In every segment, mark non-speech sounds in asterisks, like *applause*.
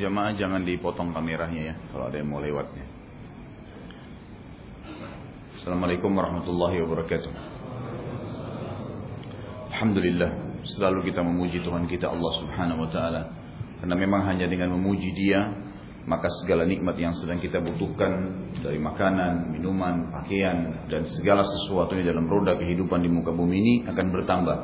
jamaah jangan dipotong kameranya ya kalau ada yang mau lewatnya. Assalamualaikum warahmatullahi wabarakatuh. Alhamdulillah selalu kita memuji Tuhan kita Allah Subhanahu wa taala karena memang hanya dengan memuji Dia maka segala nikmat yang sedang kita butuhkan dari makanan, minuman, pakaian dan segala sesuatu di dalam roda kehidupan di muka bumi ini akan bertambah.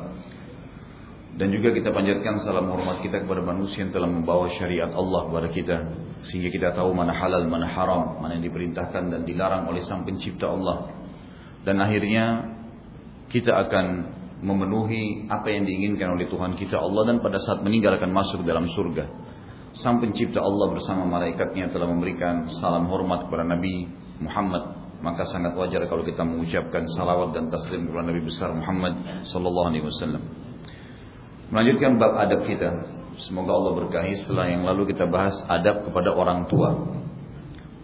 Dan juga kita panjatkan salam hormat kita kepada manusia yang telah membawa syariat Allah kepada kita. Sehingga kita tahu mana halal, mana haram, mana yang diperintahkan dan dilarang oleh sang pencipta Allah. Dan akhirnya kita akan memenuhi apa yang diinginkan oleh Tuhan kita Allah dan pada saat meninggal akan masuk dalam surga. Sang pencipta Allah bersama malaikatnya telah memberikan salam hormat kepada Nabi Muhammad maka sangat wajar kalau kita mengucapkan salawat dan taslim kepada Nabi besar Muhammad sallallahu alaihi wasallam. Melanjutkan bab adab kita. Semoga Allah berkahi setelah yang lalu kita bahas adab kepada orang tua.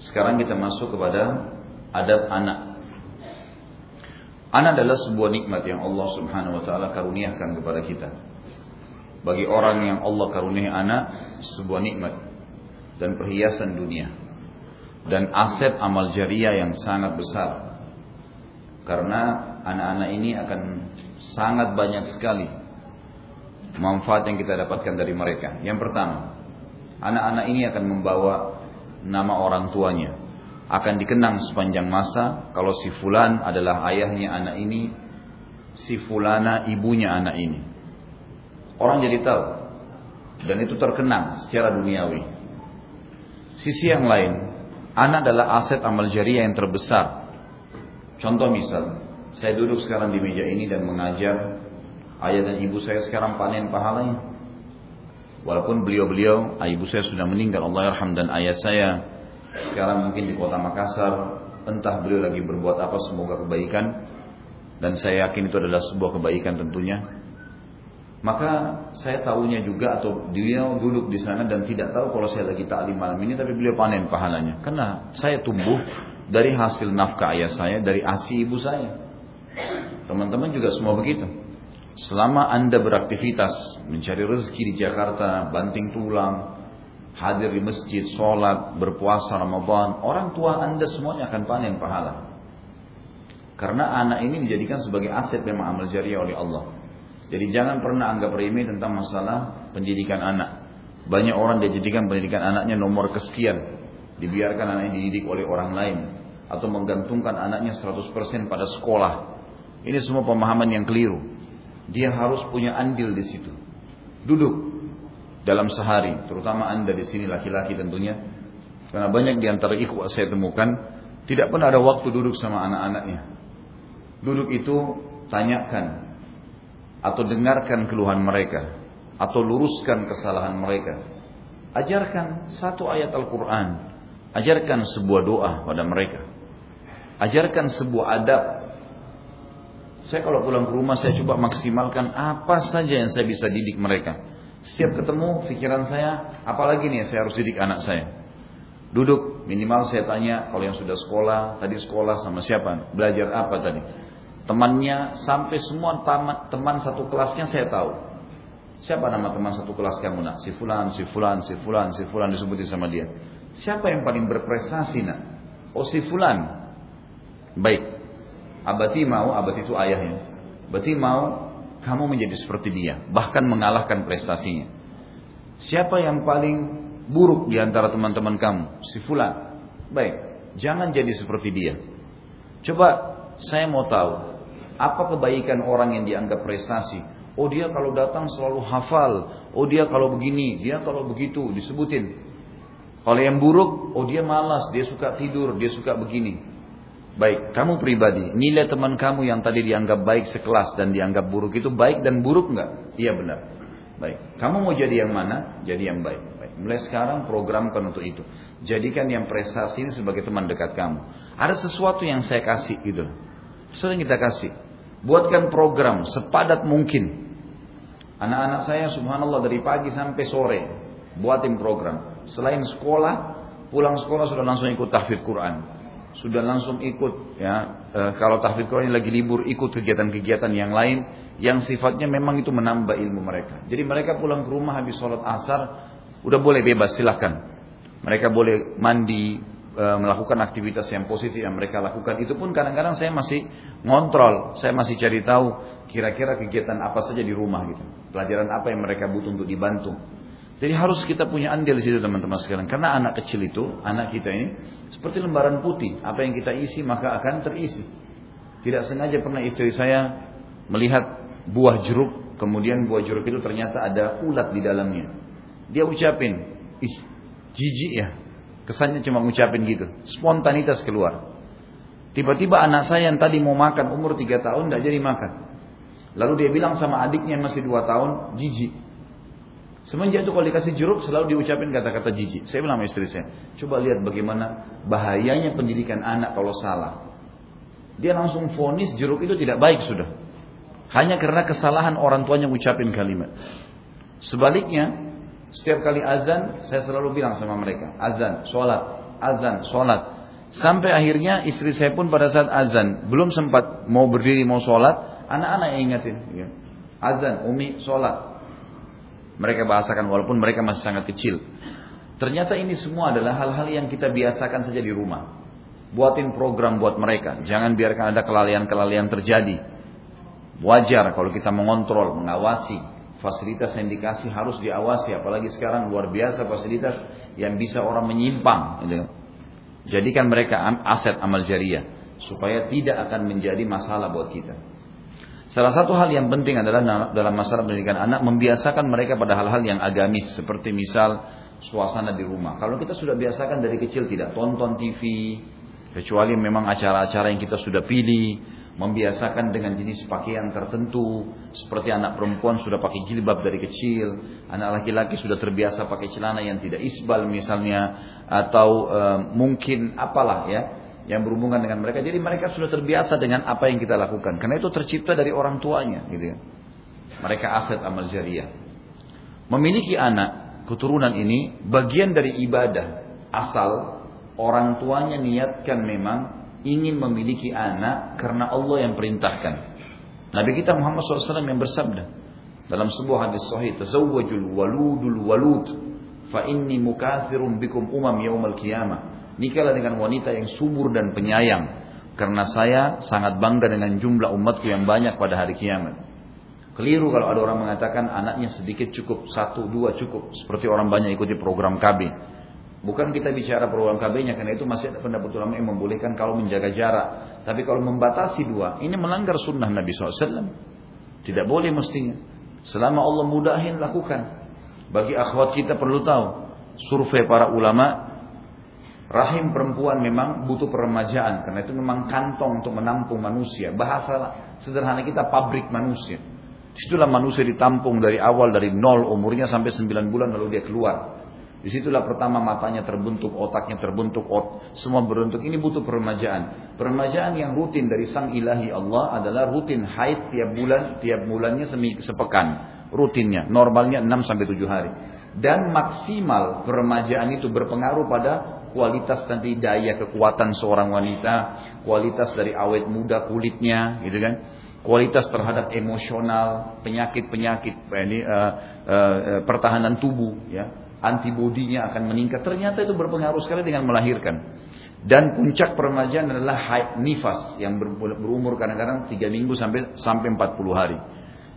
Sekarang kita masuk kepada adab anak. Anak adalah sebuah nikmat yang Allah Subhanahu wa taala karuniakan kepada kita. Bagi orang yang Allah karuniai anak, sebuah nikmat dan perhiasan dunia dan aset amal jariah yang sangat besar. Karena anak-anak ini akan sangat banyak sekali manfaat yang kita dapatkan dari mereka. Yang pertama, anak-anak ini akan membawa nama orang tuanya. Akan dikenang sepanjang masa kalau si fulan adalah ayahnya anak ini, si fulana ibunya anak ini. Orang jadi tahu. Dan itu terkenang secara duniawi. Sisi yang lain, anak adalah aset amal jariah yang terbesar. Contoh misal, saya duduk sekarang di meja ini dan mengajar ayah dan ibu saya sekarang panen pahalanya. Walaupun beliau-beliau, ibu saya sudah meninggal, Allah yarham dan ayah saya sekarang mungkin di kota Makassar, entah beliau lagi berbuat apa, semoga kebaikan. Dan saya yakin itu adalah sebuah kebaikan tentunya. Maka saya tahunya juga atau dia duduk di sana dan tidak tahu kalau saya lagi taklim malam ini, tapi beliau panen pahalanya. Karena saya tumbuh dari hasil nafkah ayah saya, dari asi ibu saya. Teman-teman juga semua begitu. Selama Anda beraktivitas mencari rezeki di Jakarta, banting tulang, hadir di masjid, sholat, berpuasa Ramadan, orang tua Anda semuanya akan panen pahala. Karena anak ini dijadikan sebagai aset memang amal jariah oleh Allah. Jadi jangan pernah anggap remeh tentang masalah pendidikan anak. Banyak orang dijadikan pendidikan anaknya nomor kesekian. Dibiarkan anaknya dididik oleh orang lain. Atau menggantungkan anaknya 100% pada sekolah. Ini semua pemahaman yang keliru dia harus punya andil di situ. Duduk dalam sehari, terutama Anda di sini laki-laki tentunya. Karena banyak di antara ikhwah saya temukan tidak pernah ada waktu duduk sama anak-anaknya. Duduk itu tanyakan atau dengarkan keluhan mereka atau luruskan kesalahan mereka. Ajarkan satu ayat Al-Quran. Ajarkan sebuah doa pada mereka. Ajarkan sebuah adab saya kalau pulang ke rumah saya coba maksimalkan apa saja yang saya bisa didik mereka. Setiap ketemu pikiran saya, apalagi nih saya harus didik anak saya. Duduk minimal saya tanya kalau yang sudah sekolah, tadi sekolah sama siapa, belajar apa tadi. Temannya sampai semua tamat, teman satu kelasnya saya tahu. Siapa nama teman satu kelas kamu nak? Si fulan, si fulan, si fulan, si fulan disebutin sama dia. Siapa yang paling berprestasi nak? Oh si fulan. Baik, Abati mau, abati itu ayahnya. Abati mau kamu menjadi seperti dia, bahkan mengalahkan prestasinya. Siapa yang paling buruk di antara teman-teman kamu? Si fulan. Baik, jangan jadi seperti dia. Coba saya mau tahu, apa kebaikan orang yang dianggap prestasi? Oh dia kalau datang selalu hafal. Oh dia kalau begini, dia kalau begitu disebutin. Kalau yang buruk, oh dia malas, dia suka tidur, dia suka begini. Baik, kamu pribadi, nilai teman kamu yang tadi dianggap baik sekelas dan dianggap buruk itu baik dan buruk enggak? Iya benar. Baik, kamu mau jadi yang mana? Jadi yang baik. baik. Mulai sekarang programkan untuk itu. Jadikan yang prestasi ini sebagai teman dekat kamu. Ada sesuatu yang saya kasih gitu. Sesuatu kita kasih. Buatkan program sepadat mungkin. Anak-anak saya subhanallah dari pagi sampai sore. Buatin program. Selain sekolah, pulang sekolah sudah langsung ikut tahfidz Quran sudah langsung ikut ya e, kalau tahfidz Quran lagi libur ikut kegiatan-kegiatan yang lain yang sifatnya memang itu menambah ilmu mereka. Jadi mereka pulang ke rumah habis sholat asar udah boleh bebas silahkan. Mereka boleh mandi, e, melakukan aktivitas yang positif yang mereka lakukan. Itu pun kadang-kadang saya masih ngontrol, saya masih cari tahu kira-kira kegiatan apa saja di rumah gitu. Pelajaran apa yang mereka butuh untuk dibantu. Jadi harus kita punya andil di situ teman-teman sekalian. Karena anak kecil itu, anak kita ini seperti lembaran putih. Apa yang kita isi maka akan terisi. Tidak sengaja pernah istri saya melihat buah jeruk, kemudian buah jeruk itu ternyata ada ulat di dalamnya. Dia ucapin, ih jijik ya. Kesannya cuma ngucapin gitu. Spontanitas keluar. Tiba-tiba anak saya yang tadi mau makan umur 3 tahun tidak jadi makan. Lalu dia bilang sama adiknya yang masih 2 tahun, jijik. Semenjak itu kalau dikasih jeruk selalu diucapin kata-kata jijik. Saya bilang sama istri saya, coba lihat bagaimana bahayanya pendidikan anak kalau salah. Dia langsung fonis jeruk itu tidak baik sudah. Hanya karena kesalahan orang tuanya mengucapin kalimat. Sebaliknya, setiap kali azan, saya selalu bilang sama mereka, azan, sholat, azan, sholat. Sampai akhirnya istri saya pun pada saat azan, belum sempat mau berdiri, mau sholat, anak-anak yang ingetin. Ya. Azan, umi, sholat. Mereka bahasakan walaupun mereka masih sangat kecil. Ternyata ini semua adalah hal-hal yang kita biasakan saja di rumah. Buatin program buat mereka. Jangan biarkan ada kelalaian-kelalaian terjadi. Wajar kalau kita mengontrol, mengawasi, fasilitas yang dikasih harus diawasi apalagi sekarang luar biasa fasilitas yang bisa orang menyimpang jadikan mereka aset amal jariah supaya tidak akan menjadi masalah buat kita salah satu hal yang penting adalah dalam masalah pendidikan anak membiasakan mereka pada hal-hal yang agamis seperti misal suasana di rumah. Kalau kita sudah biasakan dari kecil tidak tonton TV kecuali memang acara-acara yang kita sudah pilih membiasakan dengan jenis pakaian tertentu seperti anak perempuan sudah pakai jilbab dari kecil anak laki-laki sudah terbiasa pakai celana yang tidak isbal misalnya atau e, mungkin apalah ya yang berhubungan dengan mereka jadi mereka sudah terbiasa dengan apa yang kita lakukan karena itu tercipta dari orang tuanya gitu ya. mereka aset amal jariah memiliki anak keturunan ini bagian dari ibadah asal orang tuanya niatkan memang ingin memiliki anak karena Allah yang perintahkan. Nabi kita Muhammad SAW yang bersabda dalam sebuah hadis sahih, "Tazawwajul waludul walud, fa inni mukathirun bikum umam yaumal qiyamah." Nikahlah dengan wanita yang subur dan penyayang karena saya sangat bangga dengan jumlah umatku yang banyak pada hari kiamat. Keliru kalau ada orang mengatakan anaknya sedikit cukup, satu, dua cukup. Seperti orang banyak ikuti program KB. Bukan kita bicara program KB-nya karena itu masih ada pendapat ulama yang membolehkan kalau menjaga jarak. Tapi kalau membatasi dua, ini melanggar sunnah Nabi SAW. Tidak boleh mestinya. Selama Allah mudahin lakukan. Bagi akhwat kita perlu tahu, survei para ulama, rahim perempuan memang butuh peremajaan karena itu memang kantong untuk menampung manusia. Bahasa sederhana kita pabrik manusia. Di situlah manusia ditampung dari awal dari nol umurnya sampai sembilan bulan lalu dia keluar. Di situlah pertama matanya terbentuk, otaknya terbentuk, ot, semua berbentuk. Ini butuh peremajaan. Peremajaan yang rutin dari sang ilahi Allah adalah rutin haid tiap bulan, tiap bulannya sepekan. Rutinnya, normalnya 6 sampai 7 hari. Dan maksimal peremajaan itu berpengaruh pada kualitas nanti daya kekuatan seorang wanita, kualitas dari awet muda kulitnya, gitu kan kualitas terhadap emosional, penyakit-penyakit, ini uh, uh, uh, pertahanan tubuh, ya antibodinya akan meningkat. Ternyata itu berpengaruh sekali dengan melahirkan. Dan puncak peremajaan adalah haid nifas yang berumur kadang-kadang 3 minggu sampai sampai 40 hari.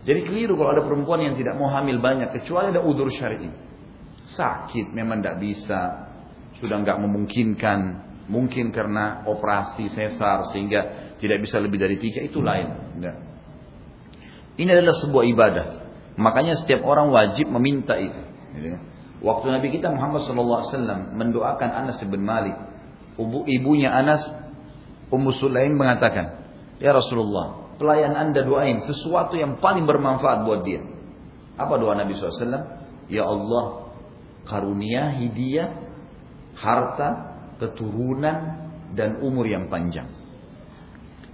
Jadi keliru kalau ada perempuan yang tidak mau hamil banyak kecuali ada udur syar'i. Sakit memang tidak bisa, sudah nggak memungkinkan, mungkin karena operasi sesar sehingga tidak bisa lebih dari tiga itu lain. Enggak. Ini adalah sebuah ibadah. Makanya setiap orang wajib meminta itu. Gitu kan? Waktu Nabi kita Muhammad SAW mendoakan Anas bin Malik, ibu ibunya Anas, Ummu Sulaim mengatakan, Ya Rasulullah, pelayan anda doain sesuatu yang paling bermanfaat buat dia. Apa doa Nabi SAW? Ya Allah, karunia hidayah, harta, keturunan, dan umur yang panjang.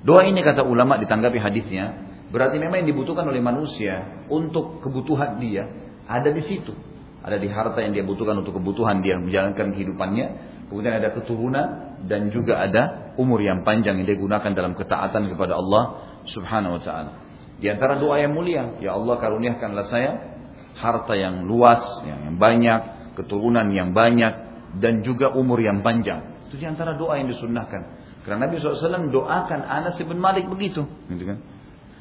Doa ini kata ulama ditanggapi hadisnya, berarti memang yang dibutuhkan oleh manusia untuk kebutuhan dia ada di situ ada di harta yang dia butuhkan untuk kebutuhan dia menjalankan kehidupannya, kemudian ada keturunan dan juga ada umur yang panjang yang dia gunakan dalam ketaatan kepada Allah Subhanahu wa taala. Di antara doa yang mulia, ya Allah karuniakanlah saya harta yang luas, yang banyak, keturunan yang banyak, dan juga umur yang panjang. Itu di antara doa yang disunnahkan. Karena Nabi SAW doakan Anas bin Malik begitu. Gitu kan?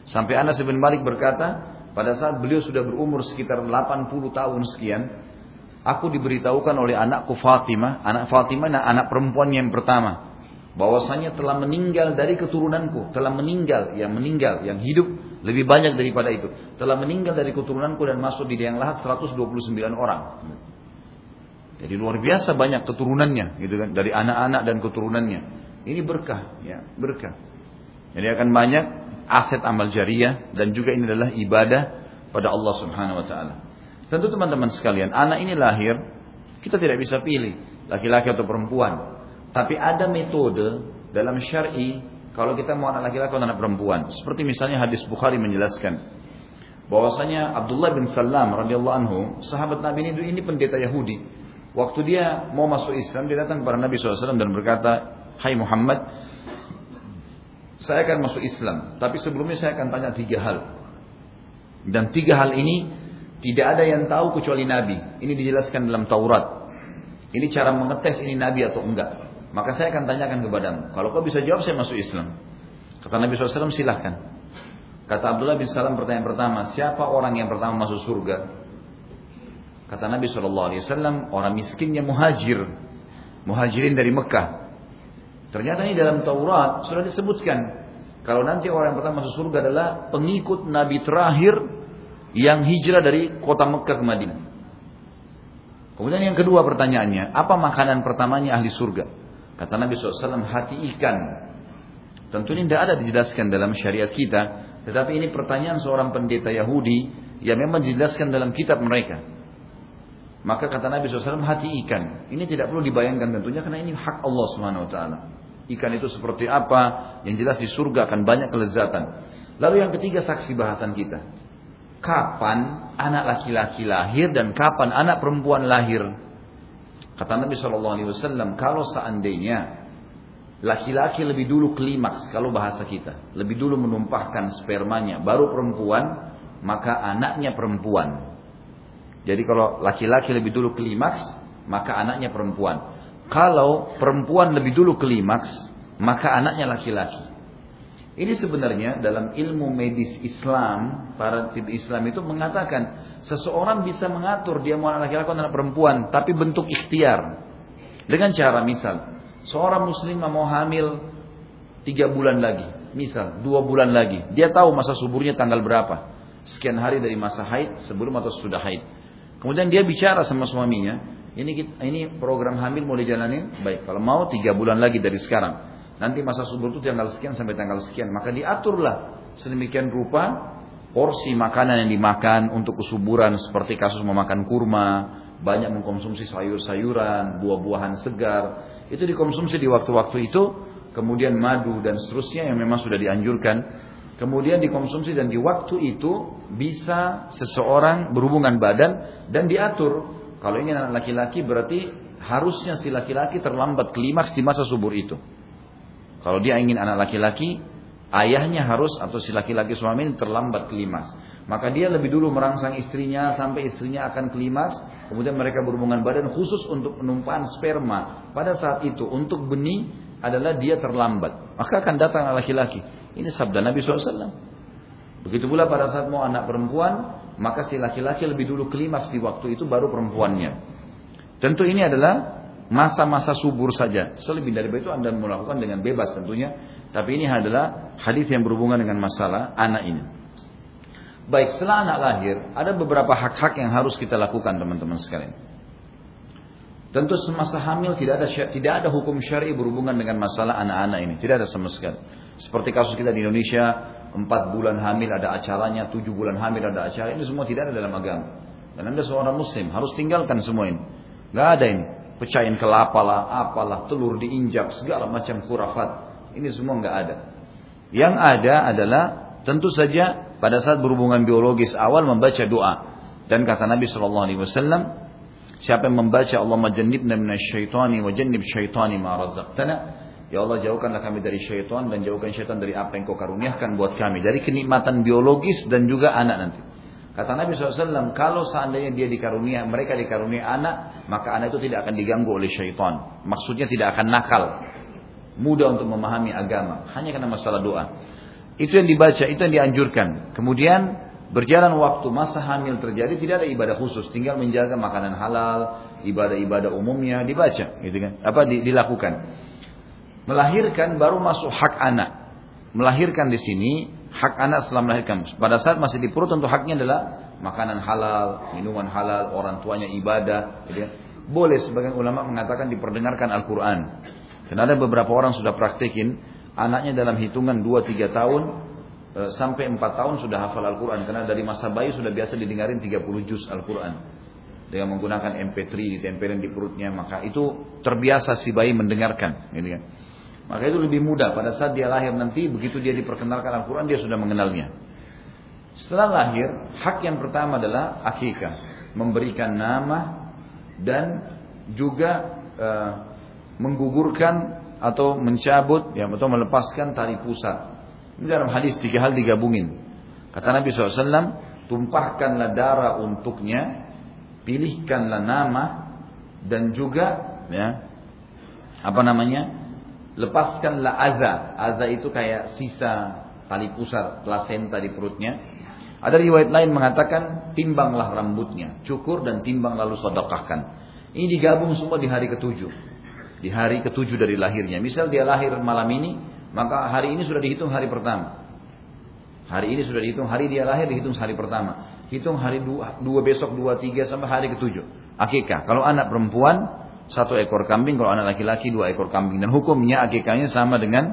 Sampai Anas bin Malik berkata, pada saat beliau sudah berumur sekitar 80 tahun sekian, aku diberitahukan oleh anakku Fatimah, anak Fatimah anak perempuan yang pertama, bahwasanya telah meninggal dari keturunanku, telah meninggal, yang meninggal, yang hidup lebih banyak daripada itu, telah meninggal dari keturunanku dan masuk di liang lahat 129 orang. Jadi luar biasa banyak keturunannya, gitu kan, dari anak-anak dan keturunannya. Ini berkah, ya, berkah. Jadi akan banyak aset amal jariah dan juga ini adalah ibadah pada Allah Subhanahu wa taala. Tentu teman-teman sekalian, anak ini lahir kita tidak bisa pilih laki-laki atau perempuan. Tapi ada metode dalam syar'i kalau kita mau anak laki-laki atau anak perempuan. Seperti misalnya hadis Bukhari menjelaskan bahwasanya Abdullah bin Salam radhiyallahu anhu, sahabat Nabi ini ini pendeta Yahudi. Waktu dia mau masuk Islam, dia datang kepada Nabi SAW dan berkata, Hai Muhammad, saya akan masuk Islam. Tapi sebelumnya saya akan tanya tiga hal. Dan tiga hal ini tidak ada yang tahu kecuali Nabi. Ini dijelaskan dalam Taurat. Ini cara mengetes ini Nabi atau enggak. Maka saya akan tanyakan kepadamu. Kalau kau bisa jawab saya masuk Islam. Kata Nabi SAW silahkan. Kata Abdullah bin Salam pertanyaan pertama. Siapa orang yang pertama masuk surga? Kata Nabi SAW orang miskinnya muhajir. Muhajirin dari Mekah. Ternyata ini dalam Taurat sudah disebutkan. Kalau nanti orang yang pertama masuk surga adalah pengikut Nabi terakhir yang hijrah dari kota Mekah ke Madinah. Kemudian yang kedua pertanyaannya, apa makanan pertamanya ahli surga? Kata Nabi SAW, hati ikan. Tentu ini tidak ada dijelaskan dalam syariat kita, tetapi ini pertanyaan seorang pendeta Yahudi yang memang dijelaskan dalam kitab mereka. Maka kata Nabi SAW, hati ikan. Ini tidak perlu dibayangkan tentunya karena ini hak Allah Taala. Ikan itu seperti apa? Yang jelas di surga akan banyak kelezatan. Lalu yang ketiga saksi bahasan kita. Kapan anak laki-laki lahir dan kapan anak perempuan lahir? Kata Nabi Wasallam, kalau seandainya laki-laki lebih dulu klimaks, kalau bahasa kita, lebih dulu menumpahkan spermanya, baru perempuan, maka anaknya perempuan. Jadi kalau laki-laki lebih dulu klimaks, maka anaknya perempuan. Kalau perempuan lebih dulu klimaks, maka anaknya laki-laki. Ini sebenarnya dalam ilmu medis Islam, para tip Islam itu mengatakan seseorang bisa mengatur dia mau anak laki-laki atau anak perempuan, tapi bentuk ikhtiar. Dengan cara misal, seorang muslim mau hamil tiga bulan lagi, misal dua bulan lagi, dia tahu masa suburnya tanggal berapa, sekian hari dari masa haid sebelum atau sudah haid. Kemudian dia bicara sama suaminya, ini ini program hamil mau dijalanin, baik. Kalau mau tiga bulan lagi dari sekarang. Nanti masa subur itu tanggal sekian sampai tanggal sekian. Maka diaturlah sedemikian rupa porsi makanan yang dimakan untuk kesuburan seperti kasus memakan kurma, banyak mengkonsumsi sayur-sayuran, buah-buahan segar. Itu dikonsumsi di waktu-waktu itu, kemudian madu dan seterusnya yang memang sudah dianjurkan. Kemudian dikonsumsi dan di waktu itu bisa seseorang berhubungan badan dan diatur kalau ingin anak laki-laki berarti harusnya si laki-laki terlambat klimaks di masa subur itu. Kalau dia ingin anak laki-laki, ayahnya harus atau si laki-laki suami terlambat klimaks. Maka dia lebih dulu merangsang istrinya sampai istrinya akan klimaks. Kemudian mereka berhubungan badan khusus untuk penumpahan sperma. Pada saat itu untuk benih adalah dia terlambat. Maka akan datang anak laki-laki. Ini sabda Nabi SAW. Begitu pula pada saat mau anak perempuan, maka si laki-laki lebih dulu klimaks di waktu itu baru perempuannya. Tentu ini adalah masa-masa subur saja. Selebih dari itu Anda melakukan dengan bebas tentunya. Tapi ini adalah hadis yang berhubungan dengan masalah anak ini. Baik, setelah anak lahir, ada beberapa hak-hak yang harus kita lakukan teman-teman sekalian. Tentu semasa hamil tidak ada tidak ada hukum syar'i berhubungan dengan masalah anak-anak ini, tidak ada sama sekali. Seperti kasus kita di Indonesia, empat bulan hamil ada acaranya, tujuh bulan hamil ada acara. Ini semua tidak ada dalam agama. Dan anda seorang muslim harus tinggalkan semua ini. Gak ada ini. Pecahin kelapa lah, apalah, telur diinjak, segala macam kurafat. Ini semua nggak ada. Yang ada adalah tentu saja pada saat berhubungan biologis awal membaca doa. Dan kata Nabi Wasallam, siapa yang membaca Allah majannibna minasyaitani wa jannib syaitani ma razaqtana Ya Allah jauhkanlah kami dari syaitan dan jauhkan syaitan dari apa yang kau karuniakan buat kami. Dari kenikmatan biologis dan juga anak nanti. Kata Nabi SAW, kalau seandainya dia dikarunia, mereka dikarunia anak, maka anak itu tidak akan diganggu oleh syaitan. Maksudnya tidak akan nakal. Mudah untuk memahami agama. Hanya karena masalah doa. Itu yang dibaca, itu yang dianjurkan. Kemudian berjalan waktu masa hamil terjadi tidak ada ibadah khusus, tinggal menjaga makanan halal, ibadah-ibadah umumnya dibaca, gitu kan? Apa dilakukan? Melahirkan baru masuk hak anak. Melahirkan di sini hak anak setelah melahirkan. Pada saat masih di perut tentu haknya adalah makanan halal, minuman halal, orang tuanya ibadah. Gitu ya. Boleh sebagian ulama mengatakan diperdengarkan Al-Quran. Karena ada beberapa orang sudah praktekin, anaknya dalam hitungan 2-3 tahun e, sampai 4 tahun sudah hafal Al-Quran. Karena dari masa bayi sudah biasa didengarin 30 juz Al-Quran. Dengan menggunakan MP3 ditempelin di perutnya, maka itu terbiasa si bayi mendengarkan. Gitu kan. Maka itu lebih mudah pada saat dia lahir nanti begitu dia diperkenalkan Al-Quran dia sudah mengenalnya. Setelah lahir, hak yang pertama adalah akikah, memberikan nama dan juga uh, menggugurkan atau mencabut ya atau melepaskan tali pusat. Ini dalam hadis tiga hal digabungin. Kata Nabi SAW, tumpahkanlah darah untuknya, pilihkanlah nama dan juga ya apa namanya lepaskanlah aza. Aza itu kayak sisa tali pusat plasenta di perutnya. Ada riwayat lain mengatakan timbanglah rambutnya, cukur dan timbang lalu sedekahkan. Ini digabung semua di hari ketujuh. Di hari ketujuh dari lahirnya. Misal dia lahir malam ini, maka hari ini sudah dihitung hari pertama. Hari ini sudah dihitung hari dia lahir dihitung hari pertama. Hitung hari dua, dua besok dua tiga sampai hari ketujuh. Akikah. Kalau anak perempuan satu ekor kambing, kalau anak laki-laki dua ekor kambing. Dan hukumnya akikahnya sama dengan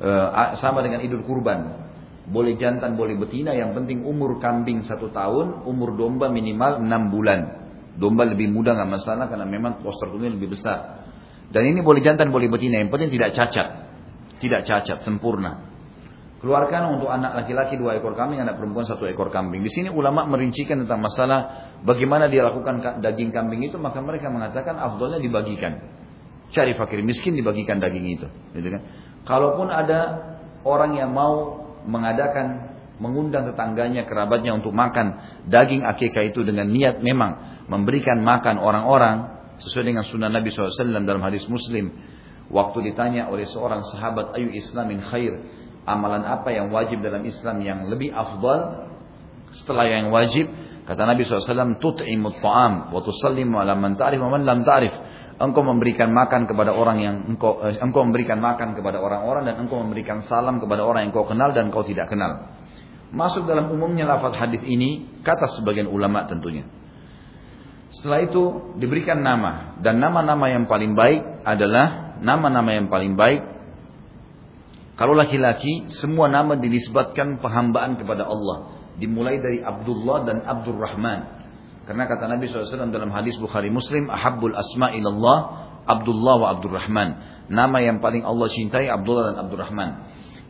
uh, sama dengan idul kurban. Boleh jantan, boleh betina. Yang penting umur kambing satu tahun, umur domba minimal enam bulan. Domba lebih mudah nggak masalah karena memang poster tubuhnya lebih besar. Dan ini boleh jantan, boleh betina. Yang penting tidak cacat, tidak cacat, sempurna. Keluarkan untuk anak laki-laki dua ekor kambing, anak perempuan satu ekor kambing. Di sini ulama merincikan tentang masalah bagaimana dia lakukan daging kambing itu, maka mereka mengatakan afdolnya dibagikan. Cari fakir miskin dibagikan daging itu, gitu kan? Kalaupun ada orang yang mau mengadakan mengundang tetangganya, kerabatnya untuk makan daging akikah itu dengan niat memang memberikan makan orang-orang sesuai dengan sunnah Nabi SAW dalam hadis Muslim. Waktu ditanya oleh seorang sahabat, ayu islamin khair, amalan apa yang wajib dalam Islam yang lebih afdal setelah yang wajib? Kata Nabi SAW tut'imut ta'am wa tusallimu ala man ta'rif wa man lam ta'rif. Engkau memberikan makan kepada orang yang engkau eh, engkau memberikan makan kepada orang-orang dan engkau memberikan salam kepada orang yang engkau kenal dan engkau tidak kenal. Masuk dalam umumnya lafaz hadis ini kata sebagian ulama tentunya. Setelah itu diberikan nama dan nama-nama yang paling baik adalah nama-nama yang paling baik kalau laki-laki, semua nama dinisbatkan penghambaan kepada Allah. Dimulai dari Abdullah dan Abdurrahman. Karena kata Nabi SAW dalam hadis Bukhari Muslim, Ahabbul asma ilallah, Abdullah wa Abdurrahman. Nama yang paling Allah cintai Abdullah dan Abdurrahman.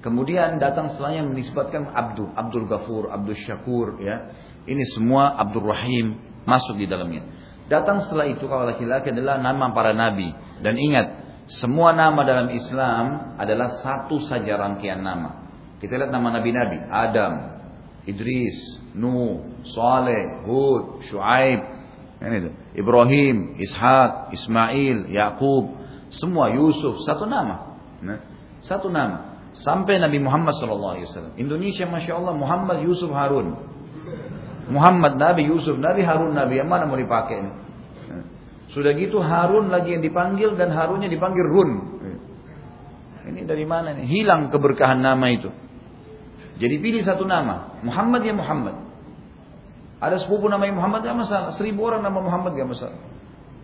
Kemudian datang setelahnya menisbatkan Abdul, Abdul Ghafur, Abdul Syakur, ya. Ini semua Abdul Rahim masuk di dalamnya. Datang setelah itu kalau laki-laki adalah nama para nabi. Dan ingat, semua nama dalam Islam adalah satu saja rangkaian nama. Kita lihat nama nabi-nabi, Adam, Idris, Nuh, Saleh, Hud, Shu'aib. Ibrahim, Ishak, Ismail, Yakub, semua Yusuf, satu nama. Nah, satu nama. Sampai Nabi Muhammad SAW. Indonesia Masya Allah Muhammad Yusuf Harun. Muhammad Nabi Yusuf Nabi Harun Nabi yang mana mau dipakai ini? Sudah gitu Harun lagi yang dipanggil dan Harunnya dipanggil Hun. Ini dari mana nih? Hilang keberkahan nama itu. Jadi pilih satu nama. Muhammad ya Muhammad. Ada sepupu namanya Muhammad gak masalah. Seribu orang nama Muhammad gak masalah.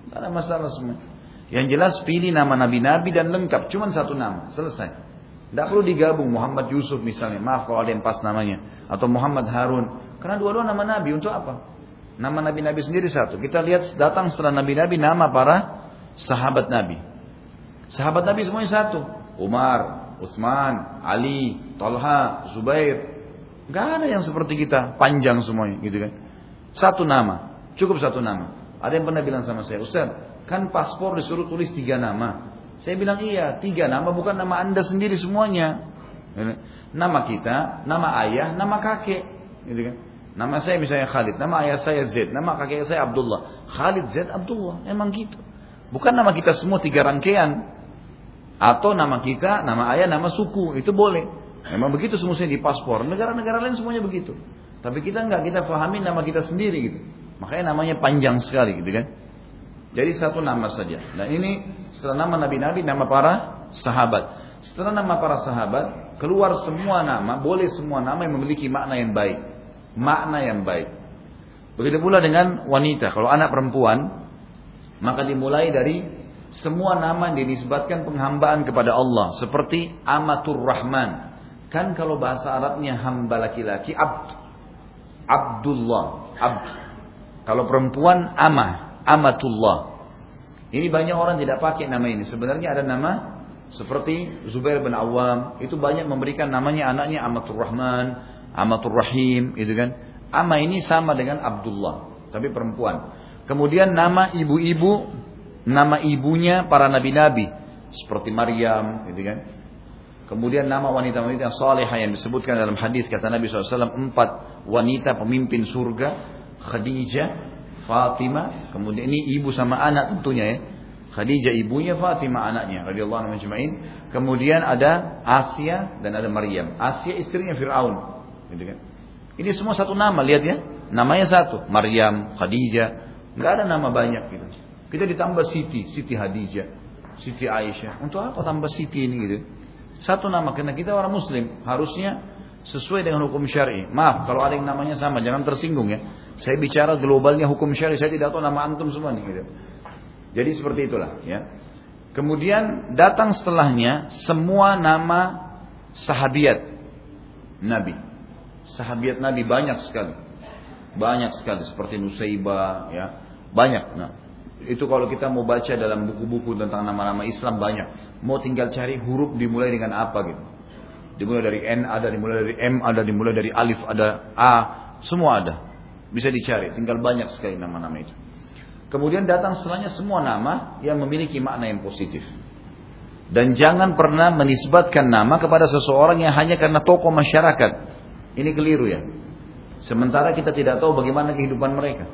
Gak ada masalah semua. Yang jelas pilih nama nabi-nabi dan lengkap. Cuma satu nama. Selesai. Tidak perlu digabung Muhammad Yusuf misalnya. Maaf kalau ada yang pas namanya. Atau Muhammad Harun. Karena dua-dua nama nabi. Untuk apa? Nama nabi-nabi sendiri satu. Kita lihat datang setelah nabi-nabi nama para sahabat nabi. Sahabat nabi semuanya satu. Umar, Utsman, Ali, Talha, Zubair. Gak ada yang seperti kita panjang semuanya gitu kan. Satu nama, cukup satu nama. Ada yang pernah bilang sama saya, Ustaz, kan paspor disuruh tulis tiga nama. Saya bilang iya, tiga nama bukan nama anda sendiri semuanya. Nama kita, nama ayah, nama kakek. Gitu kan. Nama saya misalnya Khalid, nama ayah saya Zaid, nama kakek saya Abdullah. Khalid Zaid Abdullah, emang gitu. Bukan nama kita semua tiga rangkaian. Atau nama kita, nama ayah, nama suku, itu boleh. Memang begitu semuanya di paspor. Negara-negara lain semuanya begitu. Tapi kita enggak, kita pahami nama kita sendiri gitu. Makanya namanya panjang sekali gitu kan. Jadi satu nama saja. Nah ini setelah nama nabi-nabi, nama para sahabat. Setelah nama para sahabat, keluar semua nama, boleh semua nama yang memiliki makna yang baik makna yang baik. Begitu pula dengan wanita. Kalau anak perempuan, maka dimulai dari semua nama yang dinisbatkan penghambaan kepada Allah. Seperti Amatur Rahman. Kan kalau bahasa Arabnya hamba laki-laki, abd. Abdullah. Abd. Kalau perempuan, amah. Amatullah. Ini banyak orang tidak pakai nama ini. Sebenarnya ada nama seperti Zubair bin Awam. Itu banyak memberikan namanya anaknya Amatur Rahman, Amatur Rahim, itu kan. Ama ini sama dengan Abdullah, tapi perempuan. Kemudian nama ibu-ibu, nama ibunya para nabi-nabi seperti Maryam, gitu kan. Kemudian nama wanita-wanita yang salehah yang disebutkan dalam hadis kata Nabi SAW empat wanita pemimpin surga Khadijah, Fatimah, kemudian ini ibu sama anak tentunya ya. Khadijah ibunya, Fatimah anaknya radhiyallahu anhu Kemudian ada Asia dan ada Maryam. Asia istrinya Firaun. Gitu kan? Ini semua satu nama, lihat ya. Namanya satu, Maryam, Khadijah. Nggak ada nama banyak gitu. Kita ditambah Siti, Siti Khadijah, Siti Aisyah. Untuk apa tambah Siti ini gitu? Satu nama karena kita orang muslim, harusnya sesuai dengan hukum syar'i. Maaf kalau ada yang namanya sama, jangan tersinggung ya. Saya bicara globalnya hukum syar'i, saya tidak tahu nama antum semua nih gitu. Jadi seperti itulah ya. Kemudian datang setelahnya semua nama sahabiat Nabi. Sahabat Nabi banyak sekali. Banyak sekali seperti Nusaibah ya. Banyak. Nah, itu kalau kita mau baca dalam buku-buku tentang nama-nama Islam banyak. Mau tinggal cari huruf dimulai dengan apa gitu. Dimulai dari N ada, dimulai dari M ada, dimulai dari alif ada, A, semua ada. Bisa dicari, tinggal banyak sekali nama-nama itu. Kemudian datang setelahnya semua nama yang memiliki makna yang positif. Dan jangan pernah menisbatkan nama kepada seseorang yang hanya karena tokoh masyarakat. Ini keliru ya. Sementara kita tidak tahu bagaimana kehidupan mereka.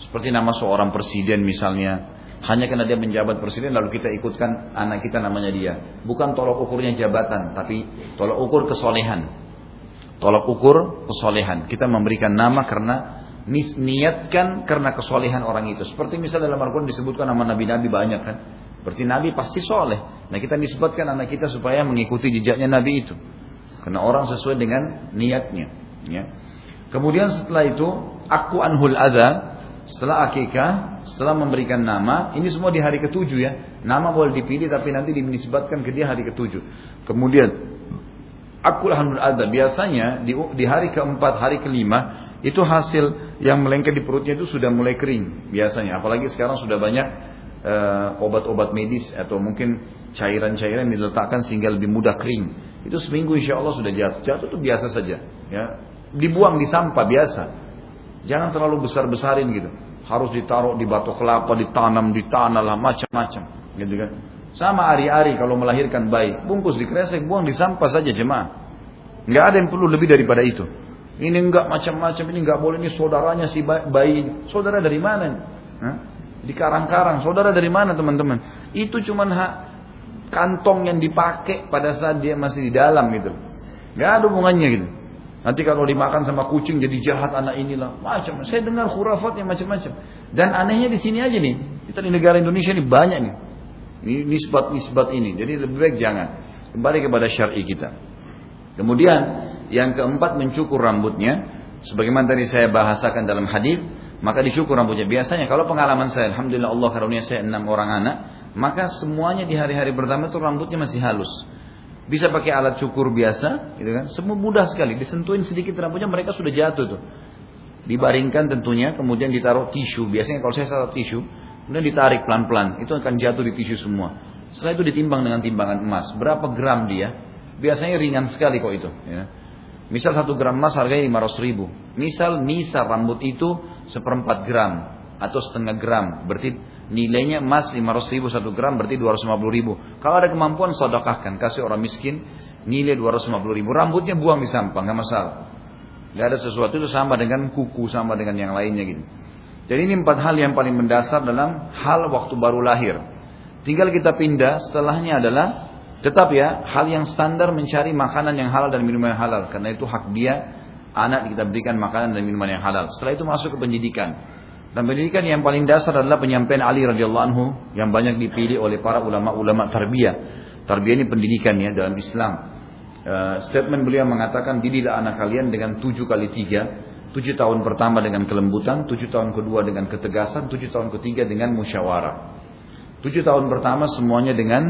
Seperti nama seorang presiden misalnya. Hanya karena dia menjabat presiden lalu kita ikutkan anak kita namanya dia. Bukan tolok ukurnya jabatan, tapi tolok ukur kesolehan. Tolok ukur kesolehan. Kita memberikan nama karena niatkan karena kesolehan orang itu. Seperti misalnya dalam Al-Quran disebutkan nama nabi-nabi banyak kan. Berarti nabi pasti soleh. Nah kita nisbatkan anak kita supaya mengikuti jejaknya nabi itu. Karena orang sesuai dengan niatnya. Ya. Kemudian setelah itu, aku anhul ada. Setelah akikah, setelah memberikan nama, ini semua di hari ketujuh ya. Nama boleh dipilih tapi nanti dinisbatkan ke dia hari ketujuh. Kemudian, aku anhul ada. Biasanya di, di hari keempat, hari kelima, itu hasil yang melengket di perutnya itu sudah mulai kering. Biasanya, apalagi sekarang sudah banyak uh, obat-obat medis atau mungkin cairan-cairan diletakkan sehingga lebih mudah kering. Itu seminggu insya Allah sudah jatuh. Jatuh itu biasa saja. Ya. Dibuang di sampah biasa. Jangan terlalu besar-besarin gitu. Harus ditaruh di batu kelapa, ditanam di tanah lah, macam-macam. Gitu kan. Sama ari-ari kalau melahirkan bayi. Bungkus di kresek, buang di sampah saja jemaah. Nggak ada yang perlu lebih daripada itu. Ini enggak macam-macam, ini enggak boleh, ini saudaranya si bayi. Saudara dari mana? Hah? Di karang-karang. Saudara dari mana teman-teman? Itu cuma hak kantong yang dipakai pada saat dia masih di dalam gitu. Gak ada hubungannya gitu. Nanti kalau dimakan sama kucing jadi jahat anak inilah macam. Saya dengar khurafat yang macam-macam. Dan anehnya di sini aja nih. Kita di negara Indonesia ini banyak nih. Nisbat-nisbat ini. Jadi lebih baik jangan. Kembali kepada syar'i kita. Kemudian yang keempat mencukur rambutnya. Sebagaimana tadi saya bahasakan dalam hadis, maka dicukur rambutnya. Biasanya kalau pengalaman saya, alhamdulillah Allah karunia saya enam orang anak, maka semuanya di hari-hari pertama itu rambutnya masih halus. Bisa pakai alat cukur biasa, gitu kan? Semua mudah sekali. Disentuhin sedikit rambutnya mereka sudah jatuh tuh. Dibaringkan tentunya, kemudian ditaruh tisu. Biasanya kalau saya taruh tisu, kemudian ditarik pelan-pelan, itu akan jatuh di tisu semua. Setelah itu ditimbang dengan timbangan emas. Berapa gram dia? Biasanya ringan sekali kok itu. Ya. Misal satu gram emas harganya 500 ribu. Misal misal rambut itu seperempat gram atau setengah gram. Berarti Nilainya emas 500 ribu 1 gram berarti 250 ribu. Kalau ada kemampuan sodokahkan. Kasih orang miskin nilai 250 ribu. Rambutnya buang di sampah nggak masalah. Gak ada sesuatu itu sama dengan kuku, sama dengan yang lainnya gitu. Jadi ini empat hal yang paling mendasar dalam hal waktu baru lahir. Tinggal kita pindah setelahnya adalah tetap ya hal yang standar mencari makanan yang halal dan minuman yang halal karena itu hak dia anak kita berikan makanan dan minuman yang halal. Setelah itu masuk ke pendidikan. Dan pendidikan yang paling dasar adalah penyampaian Ali radhiyallahu anhu yang banyak dipilih oleh para ulama-ulama tarbiyah. Tarbiyah ini pendidikan ya dalam Islam. Uh, statement beliau mengatakan didiklah anak kalian dengan tujuh kali tiga tujuh tahun pertama dengan kelembutan tujuh tahun kedua dengan ketegasan tujuh tahun ketiga dengan musyawarah tujuh tahun pertama semuanya dengan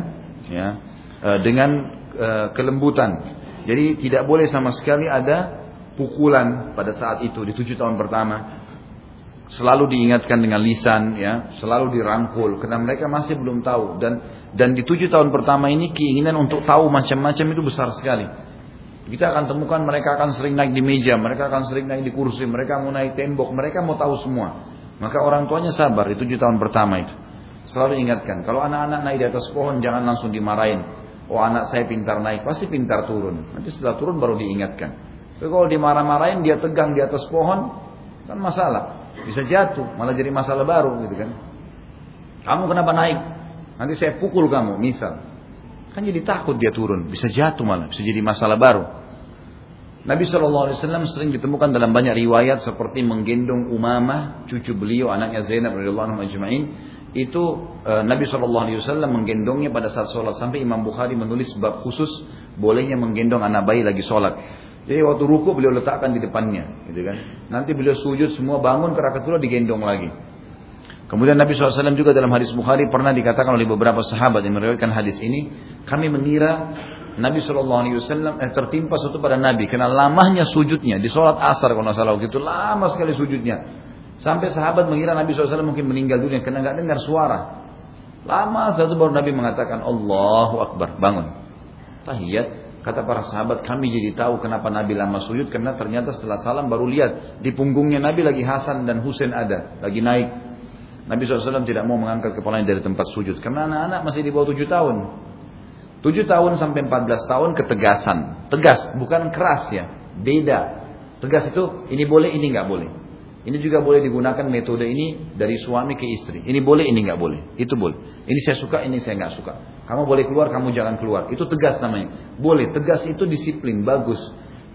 ya uh, dengan uh, kelembutan jadi tidak boleh sama sekali ada pukulan pada saat itu di tujuh tahun pertama selalu diingatkan dengan lisan ya selalu dirangkul karena mereka masih belum tahu dan dan di tujuh tahun pertama ini keinginan untuk tahu macam-macam itu besar sekali. Kita akan temukan mereka akan sering naik di meja, mereka akan sering naik di kursi, mereka mau naik tembok, mereka mau tahu semua. Maka orang tuanya sabar di tujuh tahun pertama itu. Selalu ingatkan, kalau anak-anak naik di atas pohon jangan langsung dimarahin. Oh anak saya pintar naik, pasti pintar turun. Nanti setelah turun baru diingatkan. Tapi kalau dimarah-marahin dia tegang di atas pohon, kan masalah. Bisa jatuh, malah jadi masalah baru gitu kan. Kamu kenapa naik? Nanti saya pukul kamu, misal. Kan jadi takut dia turun, bisa jatuh malah, bisa jadi masalah baru. Nabi SAW sering ditemukan dalam banyak riwayat seperti menggendong Umamah, cucu beliau, anaknya Zainab radhiyallahu anhu ajma'in. Itu e, Nabi SAW menggendongnya pada saat sholat. Sampai Imam Bukhari menulis bab khusus bolehnya menggendong anak bayi lagi sholat. Jadi waktu ruku beliau letakkan di depannya, gitu kan. Nanti beliau sujud semua bangun ke rakaat digendong lagi. Kemudian Nabi SAW juga dalam hadis Bukhari pernah dikatakan oleh beberapa sahabat yang meriwayatkan hadis ini, kami mengira Nabi SAW eh, tertimpa suatu pada Nabi karena lamanya sujudnya di sholat asar kalau salah itu lama sekali sujudnya sampai sahabat mengira Nabi SAW mungkin meninggal dunia karena nggak dengar suara. Lama itu baru Nabi mengatakan Allahu Akbar bangun. Tahiyat Kata para sahabat kami jadi tahu kenapa Nabi lama sujud karena ternyata setelah salam baru lihat di punggungnya Nabi lagi Hasan dan Husain ada, lagi naik Nabi SAW tidak mau mengangkat kepalanya dari tempat sujud. Karena anak-anak masih di bawah 7 tahun. 7 tahun sampai 14 tahun ketegasan. Tegas, bukan keras ya. Beda. Tegas itu ini boleh, ini nggak boleh. Ini juga boleh digunakan metode ini dari suami ke istri. Ini boleh, ini nggak boleh. Itu boleh. Ini saya suka, ini saya nggak suka. Kamu boleh keluar, kamu jangan keluar. Itu tegas namanya. Boleh. Tegas itu disiplin, bagus.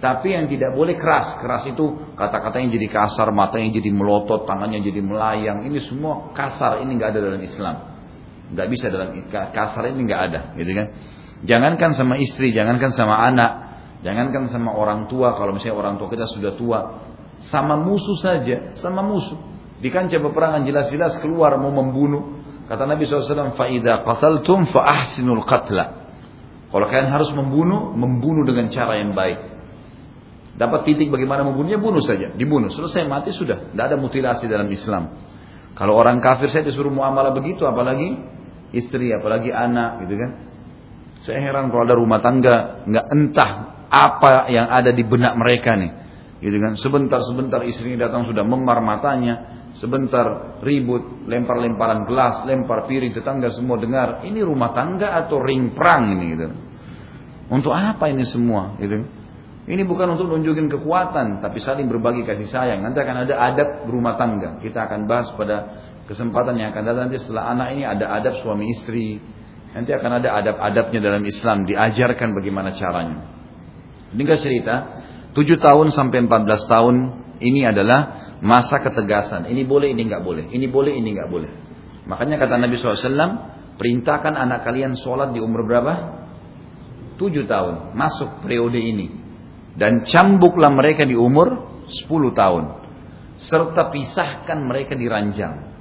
Tapi yang tidak boleh keras. Keras itu kata-katanya jadi kasar, matanya jadi melotot, tangannya jadi melayang. Ini semua kasar. Ini nggak ada dalam Islam. Nggak bisa dalam kasar ini nggak ada, gitu kan? Jangankan sama istri, jangankan sama anak, jangankan sama orang tua. Kalau misalnya orang tua kita sudah tua, sama musuh saja, sama musuh. Di kancah peperangan jelas-jelas keluar mau membunuh. Kata Nabi SAW, "Fa'idha qataltum fa'ahsinul qatla." Kalau kalian harus membunuh, membunuh dengan cara yang baik. Dapat titik bagaimana membunuhnya, bunuh saja. Dibunuh. Selesai mati sudah. Tidak ada mutilasi dalam Islam. Kalau orang kafir saya disuruh muamalah begitu, apalagi istri, apalagi anak, gitu kan. Saya heran kalau ada rumah tangga, nggak entah apa yang ada di benak mereka nih. Gitu kan. Sebentar-sebentar istrinya datang sudah memar matanya, sebentar ribut, lempar-lemparan gelas, lempar piring, tetangga semua dengar. Ini rumah tangga atau ring perang ini gitu. Untuk apa ini semua gitu. Ini bukan untuk nunjukin kekuatan, tapi saling berbagi kasih sayang. Nanti akan ada adab rumah tangga. Kita akan bahas pada kesempatan yang akan datang nanti setelah anak ini ada adab suami istri. Nanti akan ada adab-adabnya dalam Islam, diajarkan bagaimana caranya. Ini cerita, 7 tahun sampai 14 tahun ini adalah masa ketegasan. Ini boleh, ini nggak boleh. Ini boleh, ini nggak boleh. Makanya kata Nabi SAW, perintahkan anak kalian sholat di umur berapa? 7 tahun, masuk periode ini. Dan cambuklah mereka di umur 10 tahun. Serta pisahkan mereka di ranjang.